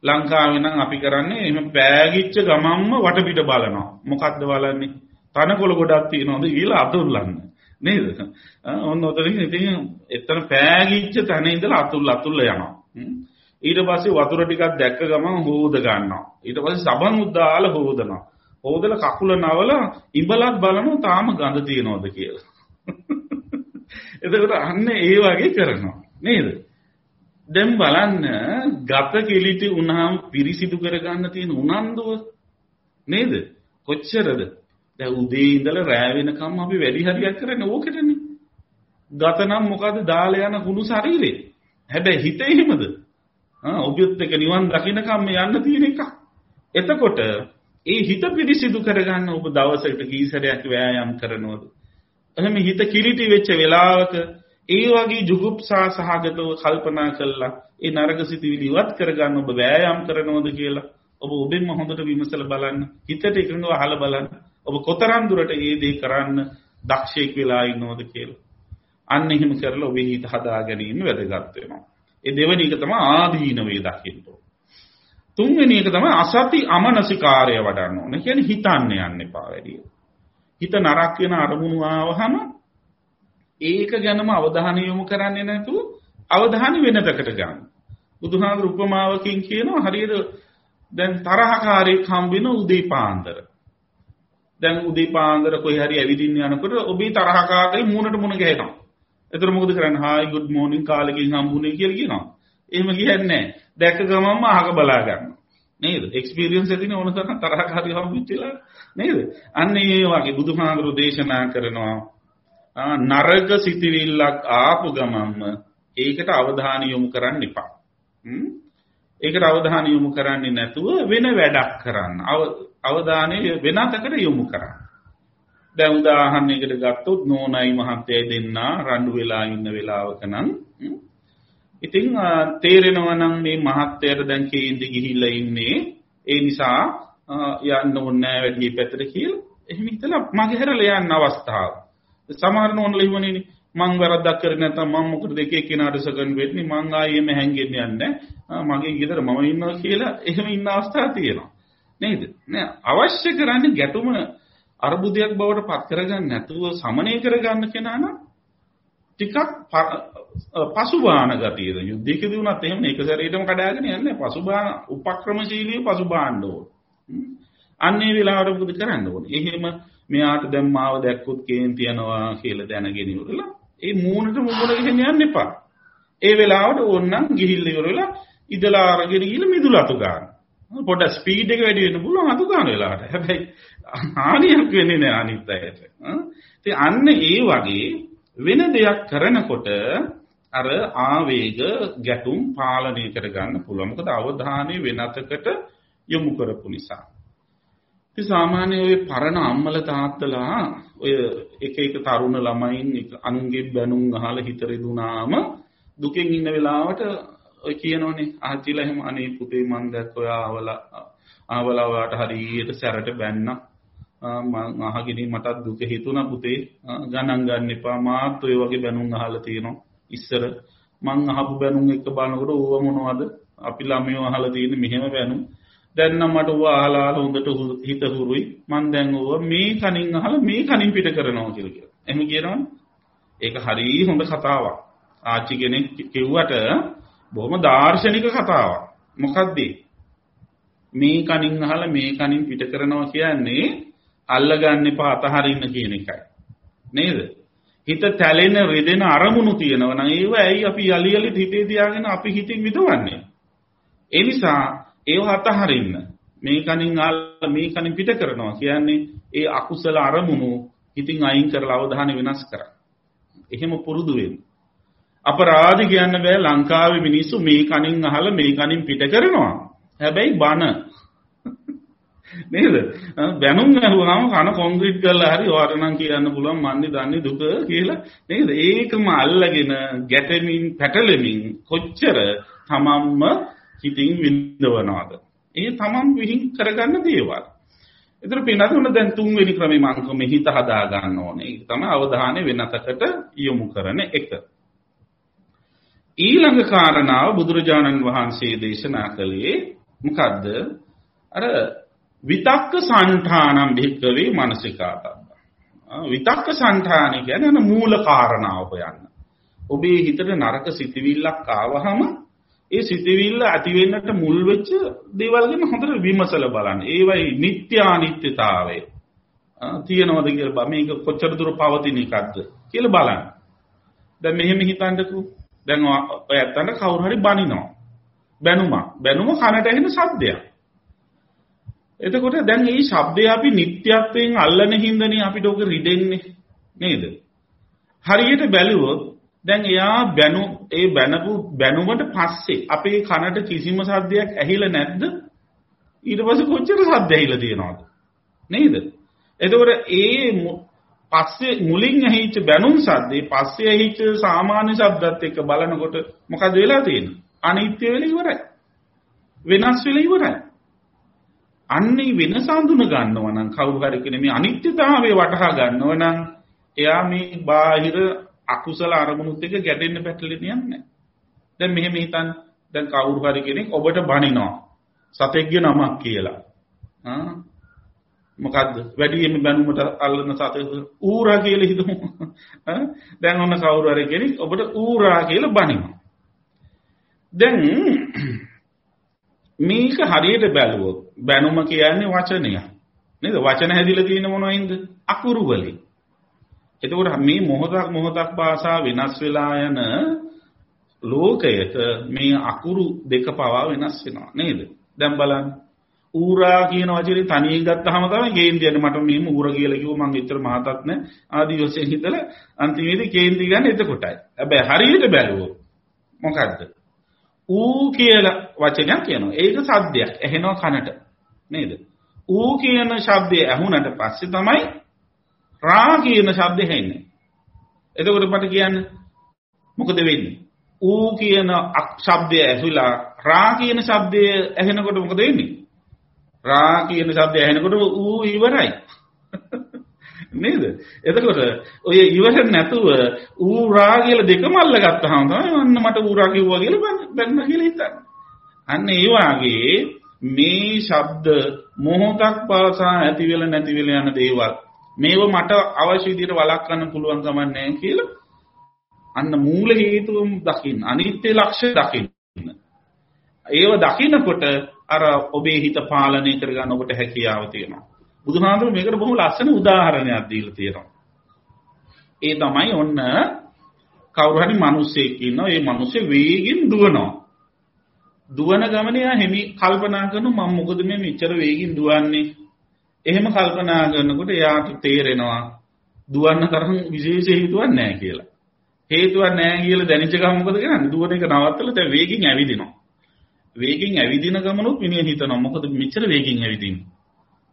ලංකාවේ නම් අපි කරන්නේ එහෙම පෑගිච්ච ගමම්ම වටපිට බලනවා. මොකද්ද බලන්නේ? තනකොළ ගොඩක් තියෙනවද කියලා අතුල්ලන්න. නේද? ඔන්න ඔතනින් ඉතින් එතන පෑගිච්ච තැන ඉඳලා අතුල් අතුල්ල යනවා. ඊට පස්සේ වතුර ටිකක් දැක්ක ගමන් හොද ගන්නවා. ඊට පස්සේ සබන් උද්දාලා හොදනවා. හොදලා කකුල නවල ඉඹලක් බලනවා තාම ගඳ තියනවද කියලා. එතකොට අන්න ඒ වගේ කරනවා. නේද? දැන් බලන්න ගත කිලිටි වුණාම පිරිසිදු කරගන්න තියෙන උනන්දුව නේද? කොච්චරද? දැන් උදේ ඉඳලා රෑ වෙනකම් අපි වැඩි හරියක් කරන්නේ ඕකටනේ. ගත නම් මොකද දාලා යන කුණු ශරීරේ. හැබැයි හිත එහෙමද? ඔබත් එක නිවන් දකින්නකම් මේ යන්න තියෙන එක. එතකොට ඒ හිත පිරිසිදු කරගන්න ඔබ දවසකට කී සැරයක් ව්‍යායාම් කරනවද? එහෙනම් හිත කිලිටි වෙච්ච වෙලාවක ඒ වගේ ජුගුප්සා සහගතව කල්පනා කළා ඒ නරක සිතුවිලි ඉවත් කරගන්න ඔබ ව්‍යායාම් කරනවද කියලා ඔබ ඔබෙන්ම හොඳට විමසලා බලන්න. හිතට එකඟව අහලා බලන්න. ඔබ කොතරම් දුරට මේ දේ කරන්න දක්ෂයෙක් වෙලා ඉන්නවද කියලා. අන්න එහෙම කරලා ඔබේ හිත හදා ගැනීම වැදගත් වෙනවා. ඒ දෙවෙනි එක තමයි ආදීනවේ දකින්න තුන්වෙනි එක තමයි අසති අමනසිකාරය වඩන්න ඕනේ. කියන්නේ හිතන්න යන්න එපා වැඩි. හිත නරක වෙන අරමුණු ආවහම ඒක ගැනම අවධානය යොමු කරන්නේ නැතුව අවධානය වෙනතකට ගන්න. බුදුහාමුදුරු උපමාවකින් කියනවා හරියට දැන් තරහකාරයෙක් හම්බ වෙන උදේ පාන්දර. දැන් උදේ පාන්දර කොහේ හරි ඇවිදින්න යනකොට ඔබේ තරහකාරකයි මූණට මූණ ගහනවා. එතකොට මොකද කරන්නේ? හායි good morning කාලෙකින් හම්බුනේ කියලා කියනවා. එහෙම කියන්නේ නැහැ. දැක්ක ගමන්ම අහක බලා ගන්නවා. නේද? එක්ස්පීරියන්ස් එකකින් ඕන තරම් තරහක් හරි හම්බුච්චිලා නේද? අන්න ඒ වගේ බුදුහාමුදුරු දේශනා කරනවා නරක සිතිවිල්ලක් ආපු ගමන්ම ඒකට අවධානය යොමු කරන්න එපා. ඒකට අවධානය යොමු කරන්නේ නැතුව වෙන වැඩක් කරන්න. අවධානය වෙනතකට යොමු කරන්න. දැන් උදාහරණයකට ගත්තොත් නෝනයි මහත්තයයි දෙන්නා රණ්ඩු වෙලා ඉන්න වෙලාවක නම් ඉතින් තේරෙනවා නම් මේ මහත්තයාට දැන් කේන්ති ගිහිල්ලා ඉන්නේ ඒ නිසා යන්න ඕනේ වැඩි පැත්තට කියලා එහෙම හිතලා මගේ හැරලා යන්න අවස්ථාව සමහර නෝනලා ඉවනේ මං වැරද්දක් කරේ නැත්නම් මම මොකටද එක එක්කෙනාට සකන් වෙන්නේ? මං ආයෙම හැංගෙන්න යන්නේ මගේ ගෙදර මම ඉන්නවා කියලා එහෙම ඉන්න අවස්ථා තියෙනවා. නේද? නෑ අවශ්‍ය කරන්නේ ගැටුම අර්බුදයක් බවට පත් කරගන්න නැතුව සමනය කරගන්න කෙනා නම් ටිකක් පසුබාන ගතියද? යුද්ධයකදී වුණත් එහෙම එක සැරේටම කඩාගෙන යන්නේ පසුබාන උපක්‍රමශීලී පසුබාන්න ඕන. අන්නේ වෙලාවට මොකද කරන්න ඕනේ? එහෙම මෙයාට දැන් මාව දැක්කොත් කේන්ති යනවා කියලා දැනගෙන ඉවරලා ඒ මූණට මුගුණ ගහන්න යන්න එපා. ඒ වෙලාවට ඕන්නම් ගිහිල්ලා ඉවරලා ඉදලා අරගෙන ගිහිල්ලා මිදුල අතු ගන්න. පොඩ ස්පීඩ් එක වැඩි වෙන්න පුළුවන් අතු ගන්න වෙලාවට. හැබැයි හානියක් වෙන්නේ නැහැ අනිත් අයට. ඉතින් අන්න ඒ වගේ වෙන දෙයක් කරනකොට අර ආවේග ගැටුම් පාලනය කරගන්න පුළුවන්. මොකද අවධානය වෙනතකට යොමු කරපු නිසා. ඉතින් සාමාන්‍ය ඔය පරණ අම්මල තාත්තලා ඔය එක එක තරුණ ළමයින් අනුන්ගේ බැනුම් අහලා හිත රිදුනාම දුකෙන් ඉන්න වෙලාවට ඔය කියනෝනේ ආච්චිලා එහෙම අනේ පුතේ මං දැක්ක ඔයා ආවලා ආවලා ඔයාට හරියට සැරට බැන්නා. මං අහගෙන මටත් දුක හිතුණා පුතේ. ගණන් ගන්න එපා. මාත් ඔය වගේ බැනුම් අහලා තියෙනවා. ඉස්සර මං අහපු බැනුම් එක බලනකොට ඕව මොනවද? අපි ළමයෝ අහලා තියෙන මෙහෙම බැනුම්. දැන් නම් මට ඕව අහලා හොඳට හිත හුරුයි. මං දැන් ඕව මේ කනින් අහලා මේ කනින් පිට කරනවා කියලා කියනවා. එහෙම කියනවනේ. ඒක හරිය හොඳ කතාවක්. ආච්චි කෙනෙක් කිව්වට බොහොම දාර්ශනික කතාවක්. මොකද්ද? මේ කනින් අහලා මේ කනින් පිට කරනවා කියන්නේ අල්ලගන්න එපා අතහරින්න කියන එකයි. නේද? හිත තැලෙන රෙදෙන අරමුණු තියෙනවා නම් ඒව ඇයි අපි යලි යලි හිතේ තියාගෙන අපි හිතින් විදවන්නේ ඒ නිසා ඒව අතහරින්න. මේ කනින් ආලා මේ කනින් පිට කරනවා. කියන්නේ ඒ අකුසල අරමුණු හිතින් අයින් කරලා අවධානය වෙනස් කරා එහෙම පුරුදු වෙන්න. අපරාධ කියන්න බෑ ලංකාවේ මිනිස්සු මේ කනින් අහලා මේ කනින් පිට කරනවා. හැබැයි බන. නේද? බැනුම් ඇහුවාම කන කොන්ක්‍රීට් කරලා හරි ඔයාට නම් කියන්න පුළුවන් මන්නේ දන්නේ දුක කියලා. නේද? ඒකම අල්ලගෙන ගැටෙමින් පැටලෙමින් කොච්චර තමන්ම හිතින් විඳවනවද? ඒ තමන් විහිං කරගන්න දේවල්. ඒතර පින්නතුන දැන් තුන්වෙනි ක්‍රමේ මම කොහොම හිත හදා ගන්න ඕනේ. ඒක තමයි අවධානය වෙනතකට යොමු කරන එක. ඊළඟ කාරණාව බුදුරජාණන් වහන්සේ දේශනා කළේ මොකද්ද? අර විතක්ක සංඨානම් භික්කවේ මානසිකාතබ්බ. විතක්ක සංඨාන කියන්නේ මූල කාරණාව හොයන්න. ඔබේ හිතට නරක සිතවිල්ලක් ආවහම ඒ සිතවිල්ල ඇති වෙන්නට මුල් වෙච්ච දේවල් ගැන හොඳට විමසලා බලන්න. ඒවයි නිත්‍ය අනිත්‍යතාවය. තියෙනවද කියලා මේක කොච්චර දුර පවතින එකක්ද කියලා බලන්න. දැන් මෙහෙම හිතන්නකෝ. දැන් ඔය ඇත්තට කවුරු හරි බනිනවා. බැනුමක්. බැනුම කනට ඇහෙන සද්දයක්. එතකොට දැන් මේ ශබ්දය අපි නිත්‍යත්වයෙන් අල්ලන හින්දනේ අපිට ඔක රිදෙන්නේ නේද? හරියට බැලුවොත් දැන් එයා බැනු ඒ බැනපු බැනුමට පස්සේ අපේ කනට කිසිම සද්දයක් ඇහිලා නැද්ද? ඊට පස්සේ කොච්චර සද්ද ඇහිලා තියෙනවද? නේද? එතකොට ඒ පස්සේ මුලින් ඇහිච්ච බැනුම් සද්දේ පස්සේ ඇහිච්ච සාමාන්‍ය ශබ්දත් එක්ක බලනකොට මොකද වෙලා තියෙන්නේ? අනිත්‍ය වෙලා ඉවරයි. වෙනස් වෙලා ඉවරයි. අන්නේ වෙනස අඳුන ගන්නව නම් කවුරු හරි කෙනෙක් මේ අනිත්‍යතාවය වටහා ගන්නව නම් එයා මේ බාහිර අකුසල අරමුණුත් එක්ක ගැටෙන්න පැටලෙන්න යන්නේ දැන් මෙහෙම හිතන්න. දැන් කවුරු හරි කෙනෙක් ඔබට බනිනවා. සතෙක්ගේ නමක් කියලා. ආ? මොකද්ද? වැඩියෙන්ම බැනුමට අල්ලන සතෙක් ඌරා කියලා හිතමු. දැන් ඔන්න කවුරු හරි කෙනෙක් ඔබට ඌරා කියලා බනිනවා. දැන් මේක හරියට බැලුවොත් බැනුම කියන්නේ වචනය. නේද? වචන හැදිලා තියෙන මොනවයින්ද? අකුරු වලින්. එතකොට මේ මොහොතක් මොහොතක් භාෂා වෙනස් වෙලා යන ලෝකයක මේ අකුරු දෙක පවා වෙනස් වෙනවා නේද? දැන් බලන්න. ඌරා කියන වචනේ තනියෙන් ගත්තාම තමයි කේන්ති යන්නේ මට මෙහෙම ඌර කියලා කිව්ව මං එච්චර මහතත් නෑ ආදි වශයෙන් හිතලා අන්තිමේදී කේන්ති ගන්න එතකොටයි. හැබැයි හරියට බැලුවොත් මොකද්ද? ඌ කියලා වචනයක් කියනවා. ඒක සද්දයක්. ඇහෙනවා කනට. නේද? ඌ කියන ශබ්දය ඇහුනට පස්සේ තමයි රා කියන ශබ්දය ඇහෙන්නේ. එතකොට මට කියන්න මොකද වෙන්නේ? ඌ කියන ශබ්දය ඇහුලා රා කියන ශබ්දය ඇහෙනකොට මොකද වෙන්නේ? රා කියන ශබ්දය ඇහෙනකොට ඌ ඉවරයි. නේද? එතකොට ඔය ඉවර නැතුව ඌරා කියලා දෙකම අල්ලගත්තාම තමයි අන්න මට ඌරා කිව්වා කියලා බැන්න කියලා හිතන්නේ. අන්න ඒ වාගේ මේ ශබ්ද මොහොතක් පාසා ඇති වෙලා නැති වෙලා යන දේවල් මේව මට අවශ්‍ය විදිහට වළක්වන්න පුළුවන් කමක් නැහැ කියලා. අන්න මූල හේතුවම දකින්න. අනිත්‍ය ලක්ෂ්‍ය දකින්න. ඒව දකින්නකොට අර ඔබේ හිත පාලනය කරගන්න ඔබට හැකියාව තියෙනවා. බුදුහාමුදුරු මේකට බොහොම ලස්සන උදාහරණයක් දීලා තියෙනවා. ඒ තමයි ඔන්න කවුරු හරි මිනිස්සෙක් ඉන්නවා. ඒ මිනිස්සේ වේගෙන් දුවනවා. දුවන ගමනේ යා හිමි කල්පනා කරනවා මම මොකද මේ මෙච්චර වේගින් දුවන්නේ? එහෙම කල්පනා කරනකොට එයාට තේරෙනවා දුවන්න තරම් විශේෂ හේතුවක් නැහැ කියලා. හේතුවක් නැහැ කියලා දැනෙච්ච ගමන් මොකද කරන්නේ? දුවන එක නවත්තලා දැන් වේගින් ඇවිදිනවා. වේගෙන් ඇවිදින ගමනොත් මිනිහ හිතනවා මොකද මෙච්චර වේගෙන් ඇවිදින්නේ.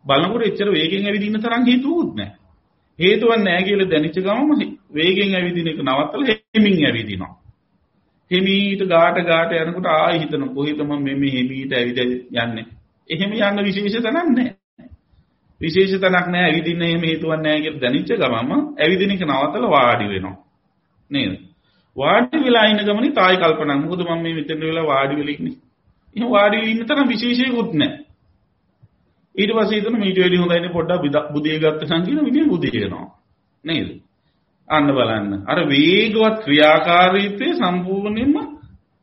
බලනකොට එච්චර වේගෙන් ඇවිදින්න තරම් හේතුවකුත් නැහැ. හේතුවක් නැහැ කියලා දැනෙච්ච ගමම වේගෙන් ඇවිදින එක නවත්තලා හෙමින් ඇවිදිනවා. හිමීට ගාට ගාට යනකොට ආයෙ හිතන කොහෙද මම මේ හිමීට ඇවිද යන්නේ. එහෙම යන්න විශේෂ තැනක් නැහැ. විශේෂ තැනක් නැහැ ඇවිදින්න එහෙම හේතුවක් නැහැ කියලා දැනෙච්ච ගමම ඇවිදින එක නවත්තලා වාඩි වෙනවා. නේද? වාඩි වෙලා ඉන්න ගමනේ තායි කල්පනා මොකද මම මේ මෙතන වෙලා වාඩි වෙලා ඉන්නේ. එහෙම වාඩි වෙලා ඉන්න තරම් විශේෂයකුත් නැහැ. ඊට පස්සේ හිතන මීට වැඩි හොඳයිනේ පොඩ්ඩක් බුදිය ගත්තනම් කියන විදිහ බුදිය වෙනවා. නේද? අන්න බලන්න. අර වේගවත් ක්‍රියාකාරීත්වයේ සම්පූර්ණයෙන්ම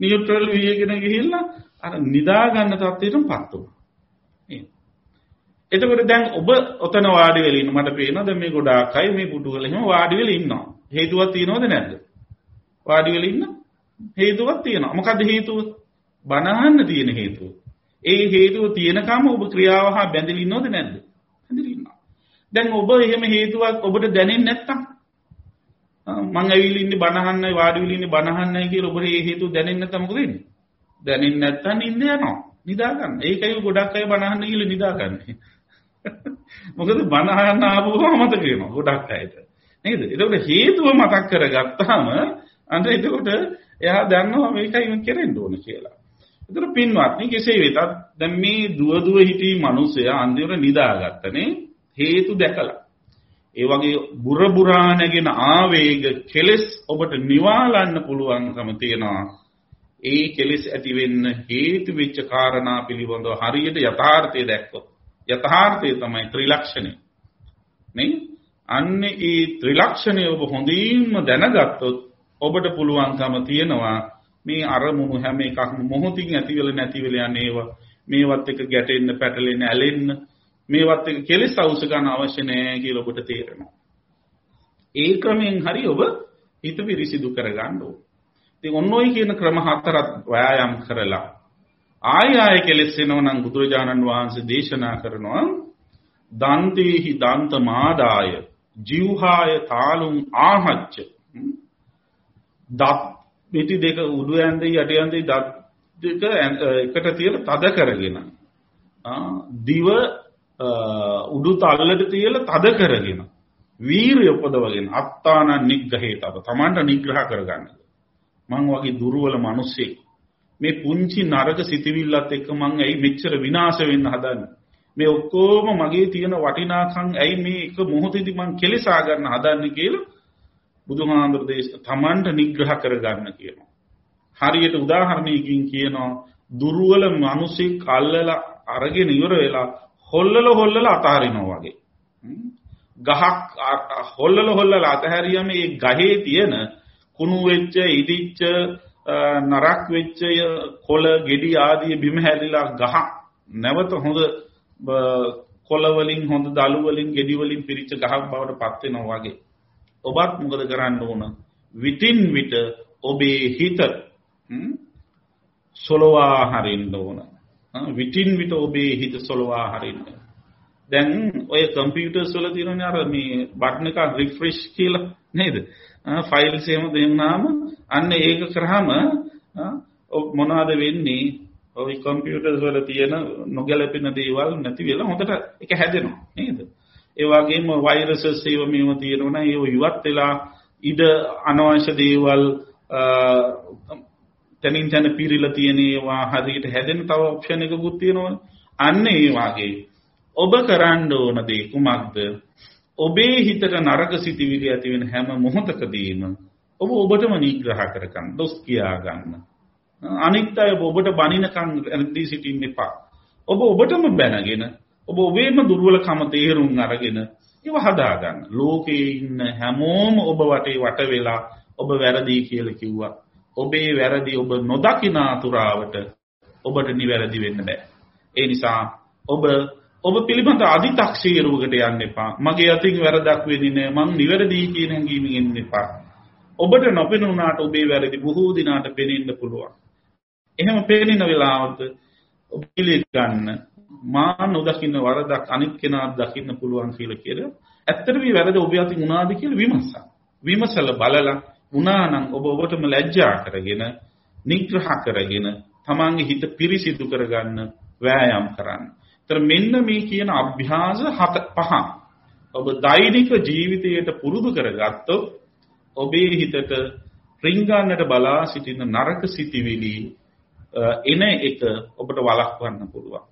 නියුට්‍රල් වීගෙන ගිහිල්ලා අර නිදා ගන්න තත්ත්වයටපත් වුණා. එතකොට දැන් ඔබ ඔතන වාඩි වෙලා ඉන්න මට පේනවා දැන් මේ ගොඩාක් අය මේ පුටු වල එහෙම වාඩි වෙලා ඉන්නවා. හේතුවක් තියෙනවද නැද්ද? වාඩි වෙලා ඉන්න හේතුවක් තියෙනවා. මොකද්ද හේතුව? බනහන්න තියෙන හේතුව. ඒ හේතුව තියෙනකම ඔබ ක්‍රියාව හා බැඳිලා ඉන්නවද නැද්ද? බැඳිලා ඉන්නවා. දැන් ඔබ එහෙම හේතුවක් ඔබට දැනෙන්නේ නැත්තම් මං ඇවිල්ලා ඉන්නේ බනහන්නයි වාඩි වෙලා ඉන්නේ බනහන්නයි කියලා ඔබට ඒ හේතුව දැනෙන්නේ නැත්නම් මොකද වෙන්නේ? දැනෙන්නේ නැත්තම් නිින්ද යනවා. නිදා ගන්න. ඒකයි ගොඩක් අය බනහන්න කියලා නිදා ගන්නේ. මොකද බනහන්න ආවම මතක වෙනවා ගොඩක් අයට. නේද? ඒකට හේතුව මතක් කරගත්තාම අන්න එතකොට එයා දන්නවා මේකයි කරෙන්න ඕන කියලා. ඒතර පින්වත්නි කෙසේ වෙතත් දැන් මේ දුව දුව හිටි මිනිසයා අන්තිමට නිදාගත්තනේ හේතු දැකලා. ඒ වගේ බුර බුරා නැගෙන ආවේග කෙලස් ඔබට නිවාලන්න පුළුවන්කම තියනවා. ඒ කෙලස් ඇති වෙන්න හේතු වෙච්ච කාරණා පිළිබඳව හරියට යථාර්ථය දැක්කොත් යථාර්ථය තමයි ත්‍රිලක්ෂණය. නේ? අන්නේ ඒ ත්‍රිලක්ෂණය ඔබ හොඳින්ම දැනගත්තොත් ඔබට පුළුවන්කම තියෙනවා මේ අරමුණු හැම එකක්ම මොහොතින් ඇතිවෙල නැතිවෙල යන ඒවා මේවත් එක ගැටෙන්න පැටලෙන්න ඇලෙන්න මේවත් එක කෙලෙස් අවශ්‍ය ගන්න අවශ්‍ය නැහැ කියලා ඔබට තේරෙනවා. ඒ ක්‍රමෙන් හරි ඔබ හිත පිරිසිදු කරගන්න ඕන. ඉතින් ඔන්න ඔය කියන ක්‍රම හතරක් ව්‍යායාම් කරලා ආය ආය කෙලෙස් වෙනව නම් බුදුරජාණන් වහන්සේ දේශනා කරනවා දන්තේහි දන්ත මාදාය ජීවහාය තාලුම් ආහච්ච. දත් පිටි දෙක උඩු ඇඳේ යට ඇඳේ දත් දෙක එකට තියලා තද කරගෙන දිව උඩු තල්ලට තියලා තද කරගෙන වීරිය උපදවගෙන අත්තාන නිග්‍රහේ තව තමන්ට නිග්‍රහ කරගන්න. මං වගේ දුර්වල මිනිස්සෙක් මේ පුංචි නරක සිතවිල්ලත් එක්ක මං ඇයි මෙච්චර විනාශ වෙන්න හදන්නේ මේ ඔක්කොම මගේ තියෙන වටිනාකම් ඇයි මේ එක මොහොතේදී මං කෙලසා ගන්න හදන්නේ කියලා බුදුහාඳුර දේශ තමන්ට නිග්‍රහ කරගන්න කියනවා. හරියට උදාහරණයකින් කියනවා දුර්වල මිනිසෙක් අල්ලලා අරගෙන ඉවර වෙලා හොල්ලල හොල්ලල අතහරිනවා වගේ. ගහක් හොල්ලල හොල්ලල අතහැරියම ඒ ගහේ තියෙන කුණු වෙච්ච ඉදිච්ච නරක් වෙච්ච කොළ ගෙඩි ආදී බිම හැලිලා ගහ නැවත හොඳ කොළ වලින් හොඳ දළු වලින් ගෙඩි වලින් පිරිච්ච ගහක් බවට පත් වෙනවා වගේ. ඔබත් මොකද කරන්න ඕන? විටින් විට ඔබේ හිත සොලවා හරින්න ඕන. විටින් විට ඔබේ හිත සොලවා හරින්න. දැන් ඔය කම්පියුටර්ස් වල තියෙනනේ අර මේ බටන් එක රිෆ්‍රෙෂ් කියලා නේද? ෆයිල්ස් එහෙම දෙන්නාම අන්න ඒක කරාම මොනවද වෙන්නේ? ඔය කම්පියුටර්ස් වල තියෙන නොගැලපෙන දේවල් නැති වෙලා හොඳට ඒක හැදෙනවා නේද? ඒ වගේම වෛරසස් ඒව මේව තියෙනවා ඒව ඉවත් වෙලා ඉඩ අනවශ්‍ය දේවල් තනින් තන පිරීලා තියෙන ඒවා හරියට හැදෙන තව ඔප්ෂන් එකකුත් තියෙනවා අන්න ඒ වගේ ඔබ කරන්න ඕන දේ කුමක්ද ඔබේ හිතට නරක සිතිවිලි ඇති වෙන හැම මොහොතකදීම ඔබ ඔබටම නිග්‍රහ කරගන්න දොස් කියා ගන්න අනිත් අය ඔබට බනිනකන් රැඳී සිටින්න එපා ඔබ ඔබටම බැනගෙන ඔබ ඔබේම දුර්වලකම තේරුම් අරගෙන ඒව හදාගන්න. ලෝකේ ඉන්න හැමෝම ඔබ වටේ වට වෙලා ඔබ වැරදි කියලා කිව්වා. ඔබේ වැරදි ඔබ නොදකින අතුරාවට ඔබට නිවැරදි වෙන්න බෑ. ඒ නිසා ඔබ ඔබ පිළිබඳ අදි탁ෂීරුවකට යන්න එපා. මගේ අතින් වැරදක් වෙන්නේ නෑ. මං නිවැරදි කියන හැඟීමෙන් ඉන්න එපා. ඔබට නොපෙනුනාට ඔබේ වැරදි බොහෝ දිනාට පෙනෙන්න පුළුවන්. එහෙම පෙනෙන වෙලාවට ඔබ පිළිගන්න මා නොදකින්න වරදක් අනිත් කෙනාට දකින්න පුළුවන් කියලා කියලා ඇත්තට මේ වැරදි ඔබ අතින් වුණාද කියලා විමසන්න. විමසලා බලලා වුණා නම් ඔබ ඔබටම ලැජ්ජා කරගෙන නිග්‍රහ කරගෙන තමන්ගේ හිත පිරිසිදු කරගන්න වෑයම් කරන්න. ඒතර මෙන්න මේ කියන අභ්‍යාස හත පහ ඔබ දෛනික ජීවිතයට පුරුදු කරගත්තොත් ඔබේ හිතට රිංගන්නට බලා සිටින නරක සිටිවිලි එන එක ඔබට වළක්වන්න පුළුවන්.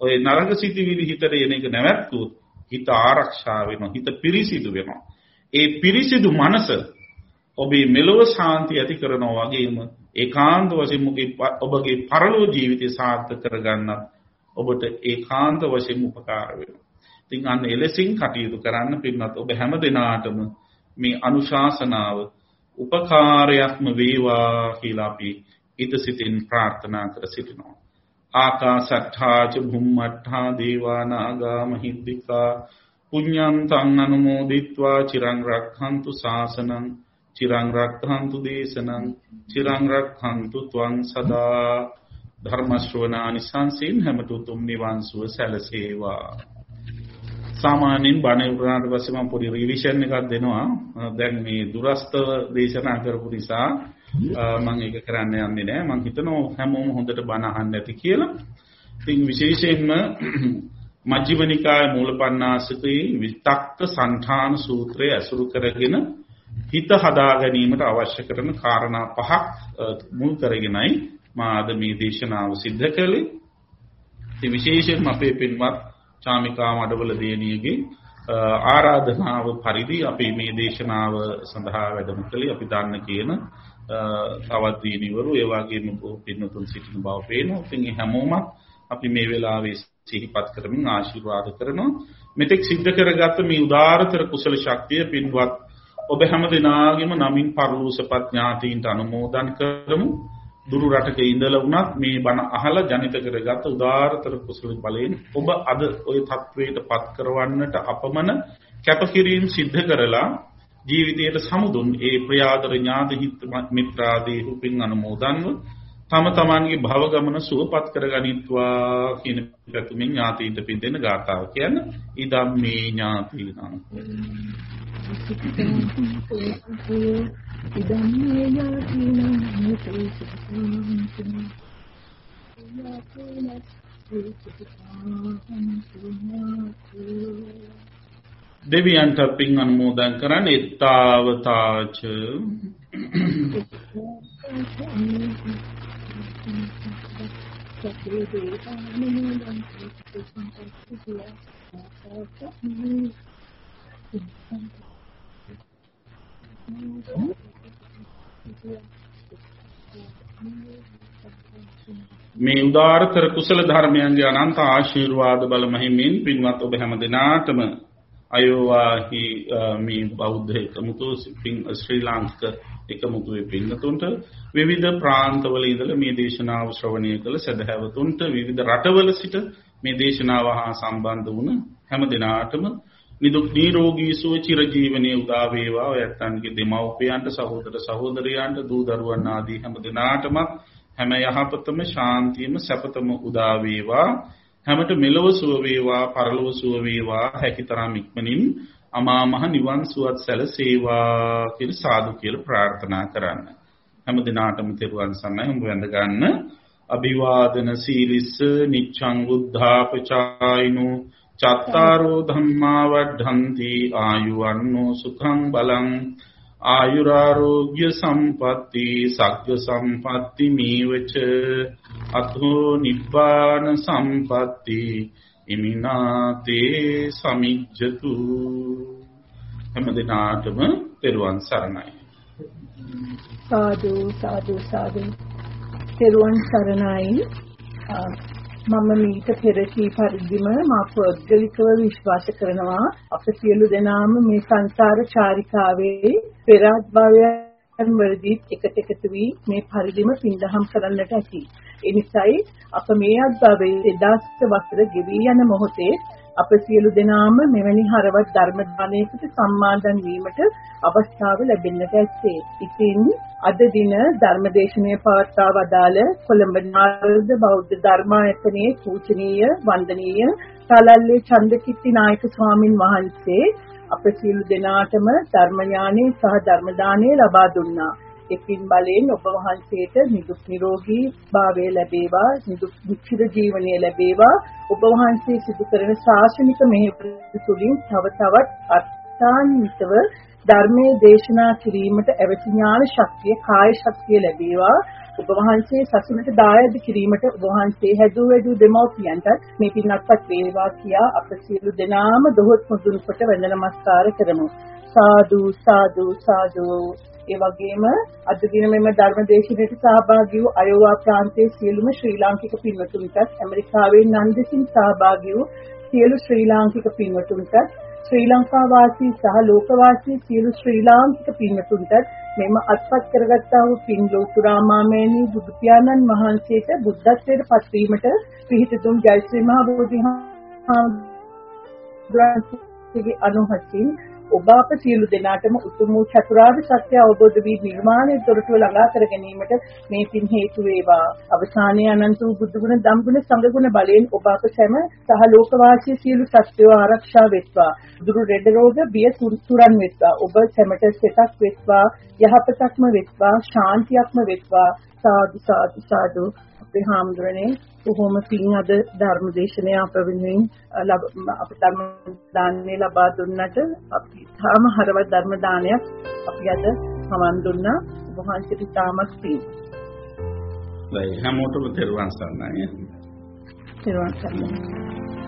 ඔය නරක සිටිවිලි හිතට එන එක නැවැත්තුවොත් හිත ආරක්ෂා වෙනවා. හිත පිරිසිදු වෙනවා. ඒ පිරිසිදු මනස ඔබේ මෙලොව ශාන්තිය ඇති කරනවා වගේම ඒකාන්ත වශයෙන් ඔබගේ පරලෝ ජීවිතය සාර්ථක කරගන්නත් ඔබට ඒකාන්ත වශයෙන් උපකාර වෙනවා. ඉතින් අන්න එලෙසින් කටයුතු කරන්න පින්නත් ඔබ හැම දිනාටම මේ අනුශාසනාව උපකාරයක්ම වේවා කියලා අපි හිත සිතින් ප්‍රාර්ථනා කර සිටිනවා. ආකාසට්ඨා ච භුම්මට්ඨා දේවා නාග මහිද්దికා පුඤ්ඤන්තං අනුමෝදිත්වා චිරං රක්ඛන්තු ශාසනං චිරං රක්ඛන්තු දේශනං චිරං රක්ඛන්තු ත්වං සදා ධර්ම ශ්‍රවණානි සංසින් හැමතු තුම් නිවන් සුව සැලසේවා. සාමාන්‍යයෙන් බණ උගුරාට පස්සේ මම පොඩි රිවිෂන් එකක් දෙනවා. දැන් මේ දුරස්තව දේශනා කරපු නිසා මම ඒක කරන්න යන්නේ නැහැ මම හිතනවා හැමෝම හොඳට බණ අහන්න ඇති කියලා. ඉතින් විශේෂයෙන්ම මජ්ක්‍ධිම නිකාය මූලපණ්ණාසකේ විතක්ක සංඨාන සූත්‍රය අසුරු කරගෙන හිත හදා ගැනීමට අවශ්‍ය කරන කාරණා පහක් මුල් කරගෙනයි මා අද මේ දේශනාව සිද්ධ කළේ. ඉතින් විශේෂයෙන්ම අපේ පින්වත් චාමිකා මඩවල දේනියගේ ආරාධනාව පරිදි අපි මේ දේශනාව සඳහා වැඩම කළේ අපි දන්න කියන තවත් දීනිවරු ඒ වගේම පින්නතුන් සිටින බව පේනවා. ඉතින් හැමෝම අපි මේ වෙලාවේ සිහිපත් කරමින් ආශිර්වාද කරනවා. මෙතෙක් සිද්ධ කරගත්ත මේ උදාාරතර කුසල ශක්තිය පින්වත් ඔබ හැම දිනාගෙම නමින් පරලෝසපත් ඥාතීන්ට අනුමෝදන් කරමු. දුරු රටක ඉඳලා වුණත් මේ බණ අහලා ජනිත කරගත් උදාාරතර කුසල බලයෙන් ඔබ අද ওই තත්වයට පත් කරවන්නට අපමණ කැපකිරීම සිද්ධ කරලා ජීවිතයට සමුදුන් ඒ ප්‍රියාදර ඥාති හිත මිත්‍රාදී රුපින් අනුමෝදන්ව තම තමන්ගේ භව ගමන සුවපත් කරගනිත්වා කියන පැතුමින් ඥාතීන්ට පින්දෙන ගාථාව කියන්නේ ඉදම් මේ ඥාතීනං ඉදම් මේ දෙවියන්ට පින් අනුමෝදන් කරන්න එත්තාවතාච මේ උදාාරතර කුසල ධර්මයන්ගේ අනන්ත ආශිර්වාද බල මහිමින් පින්වත් ඔබ හැම දිනාටම අයෝවාහි මේ බෞද්ධ එකමුතු ශ්‍රී ලාංකික එකමුතුවේ පින්නතුන්ට විවිධ ප්‍රාන්තවල ඉඳලා මේ දේශනාව ශ්‍රවණය කළ සදහැවතුන්ට විවිධ රටවල සිට මේ දේශනාව හා සම්බන්ධ වුණ හැම දිනාටම නිදුක් නිරෝගී සුව චිරජීවනයේ උදා වේවා. ඔයත්න්ගේ දෙමව්පියන්ට සහෝදර සහෝදරයන්ට දූ දරුවන් ආදී හැම දිනාටම හැම යහපතම ශාන්තියම සැපතම උදා වේවා. හැමත මෙලව සුව වේවා පරලොව සුව වේවා. හැකිතරම් ඉක්මනින් අමා මහ නිවන් සුවත් සැලසේවා කියලා සාදු කියලා ප්‍රාර්ථනා කරන්න. හැම දිනාටම තෙරුවන් සරණයි. උඹ වැඳ ගන්න. අභිවාදන සීලිස්ස නිච්ඡං බුද්ධාපචායිනෝ. චත්තාරෝ ධම්මා වඩ්ඩಂತಿ ආයුවන්නෝ සුඛං බලං ආයුරාරෝග්‍ය සම්පatti සග්ග සම්පatti මීවච අතෝ නිබ්බාන සම්පatti ඉමිනාතේ සමිජ්ජතු හැම දිනාටම පෙරුවන් සරණයි. සාදු සාදු සාදු. පෙරුවන් සරණයි. මම මීට පෙර කී පරිදිම මා පොද්ගලිකව විශ්වාස කරනවා අප සියලු දෙනාම මේ සංසාර චාරිකාවේ පෙර භවයන් වලදී එකට එකතු වී මේ පරිදිම පින්දහම් කරන්නට ඇති. ඒ නිසායි අප මේ අත්භවයේ 2000 වසර ගෙවී යන මොහොතේ අප සියලු දෙනාම මෙවැනි හරවත් ධර්ම දානයකට සම්මාදන් වීමට අවස්ථාව ලැබෙන්නට ඇත්තේ. ඉතින් අද දින ධර්මදේශනය පවත්වා වදාළ කොළඹ නාරද බෞද්ධ ධර්මායතනයේ පූජනීය වන්දනීය තලල්ලේ චන්දකිත්ති නායක ස්වාමින් වහන්සේ අප සියලු දෙනාටම ධර්ම ඥානෙ සහ ධර්ම දාණය ලබා දුන්නා. එකින් බලයෙන් ඔබ වහන්සේට නිදුක් නිරෝගී භාවය ලැබේවා නිදුක් දුක්ඛිත ජීවනය ලැබේවා. ඔබ වහන්සේ සිදු කරන ශාසනික මෙහෙවර තුලින් තව තවත් අර්ථාන්විතව ධර්මයේ දේශනා කිරීමට අවශ්‍ය ඥාන ශක්තිය කාය ශක්තිය ලැබේවා. ඔබ වහන්සේ සසුනට දායද කිරීමට ඔබ වහන්සේ හැදූ වැඩූ දෙමව්පියන්ට මේ පින්වත්පත් වේවා කියා අප සියලු දෙනාම දොහොත් මුදුන් කොට වන්දන නමස්කාර කරමු. සාදු සාදු සාදු. ඒ වගේම අද දින මෙම ධර්මදේශනයට සහභාගී වූ අයෝවා ප්‍රාන්තයේ සියලුම ශ්‍රී ලාංකික පින්වතුන්ටත් ඇමරිකාවේ නන්දසින් සහභාගී වූ සියලු ශ්‍රී ලාංකික පින්වතුන්ටත් ශ්‍රී ලංකා වාසී සහ ලෝක වාසී සියලු ශ්‍රී ලාංකික පින්වතුන්ට මෙම අත්පත් කරගත්තා වූ පින් ලෝතුරා මාමේනී බුදු පියාණන් වහන්සේට බුද්ධත්වයට පත්වීමට පිහිටුම් ජයශ්‍රී මහ බෝධිහාමුදුරන්ගේ අනුහසින් ඔබ අප සියලු දෙනාටම උතුම් වූ චතුරාර්ය සත්‍ය අවබෝධ වී නිර්මාණය දොරටුව ළඟා කර ගැනීමට මේ පින් හේතු වේවා. අවසානයේ අනන්ත වූ බුදුගුණ ධම්ගුණ සංගුණ බලයෙන් ඔබ අප සැම සහ ලෝකවාසී සියලු සත්වයෝ ආරක්ෂා වෙත්වා. දුරු රෙඩ රෝග බිය තුරන් වෙත්වා. ඔබ සැමට සිතක් වෙත්වා. යහපතක්ම වෙත්වා. ශාන්තියක්ම වෙත්වා. සාදු සාදු සාදු අපේ හාමුදුරනේ බොහොම පිං අද ධර්ම දේශනය අප වෙනුවෙන් අප ධර්ම දාන්නේ ලබා දුන්නට අපි තාම හරවත් ධර්ම දානයක් අපි අද සමන් දුන්නා වහන්සේට තාමත් පිං. හැමෝටම තෙරුවන් සරණයි. තෙරුවන් සරණයි.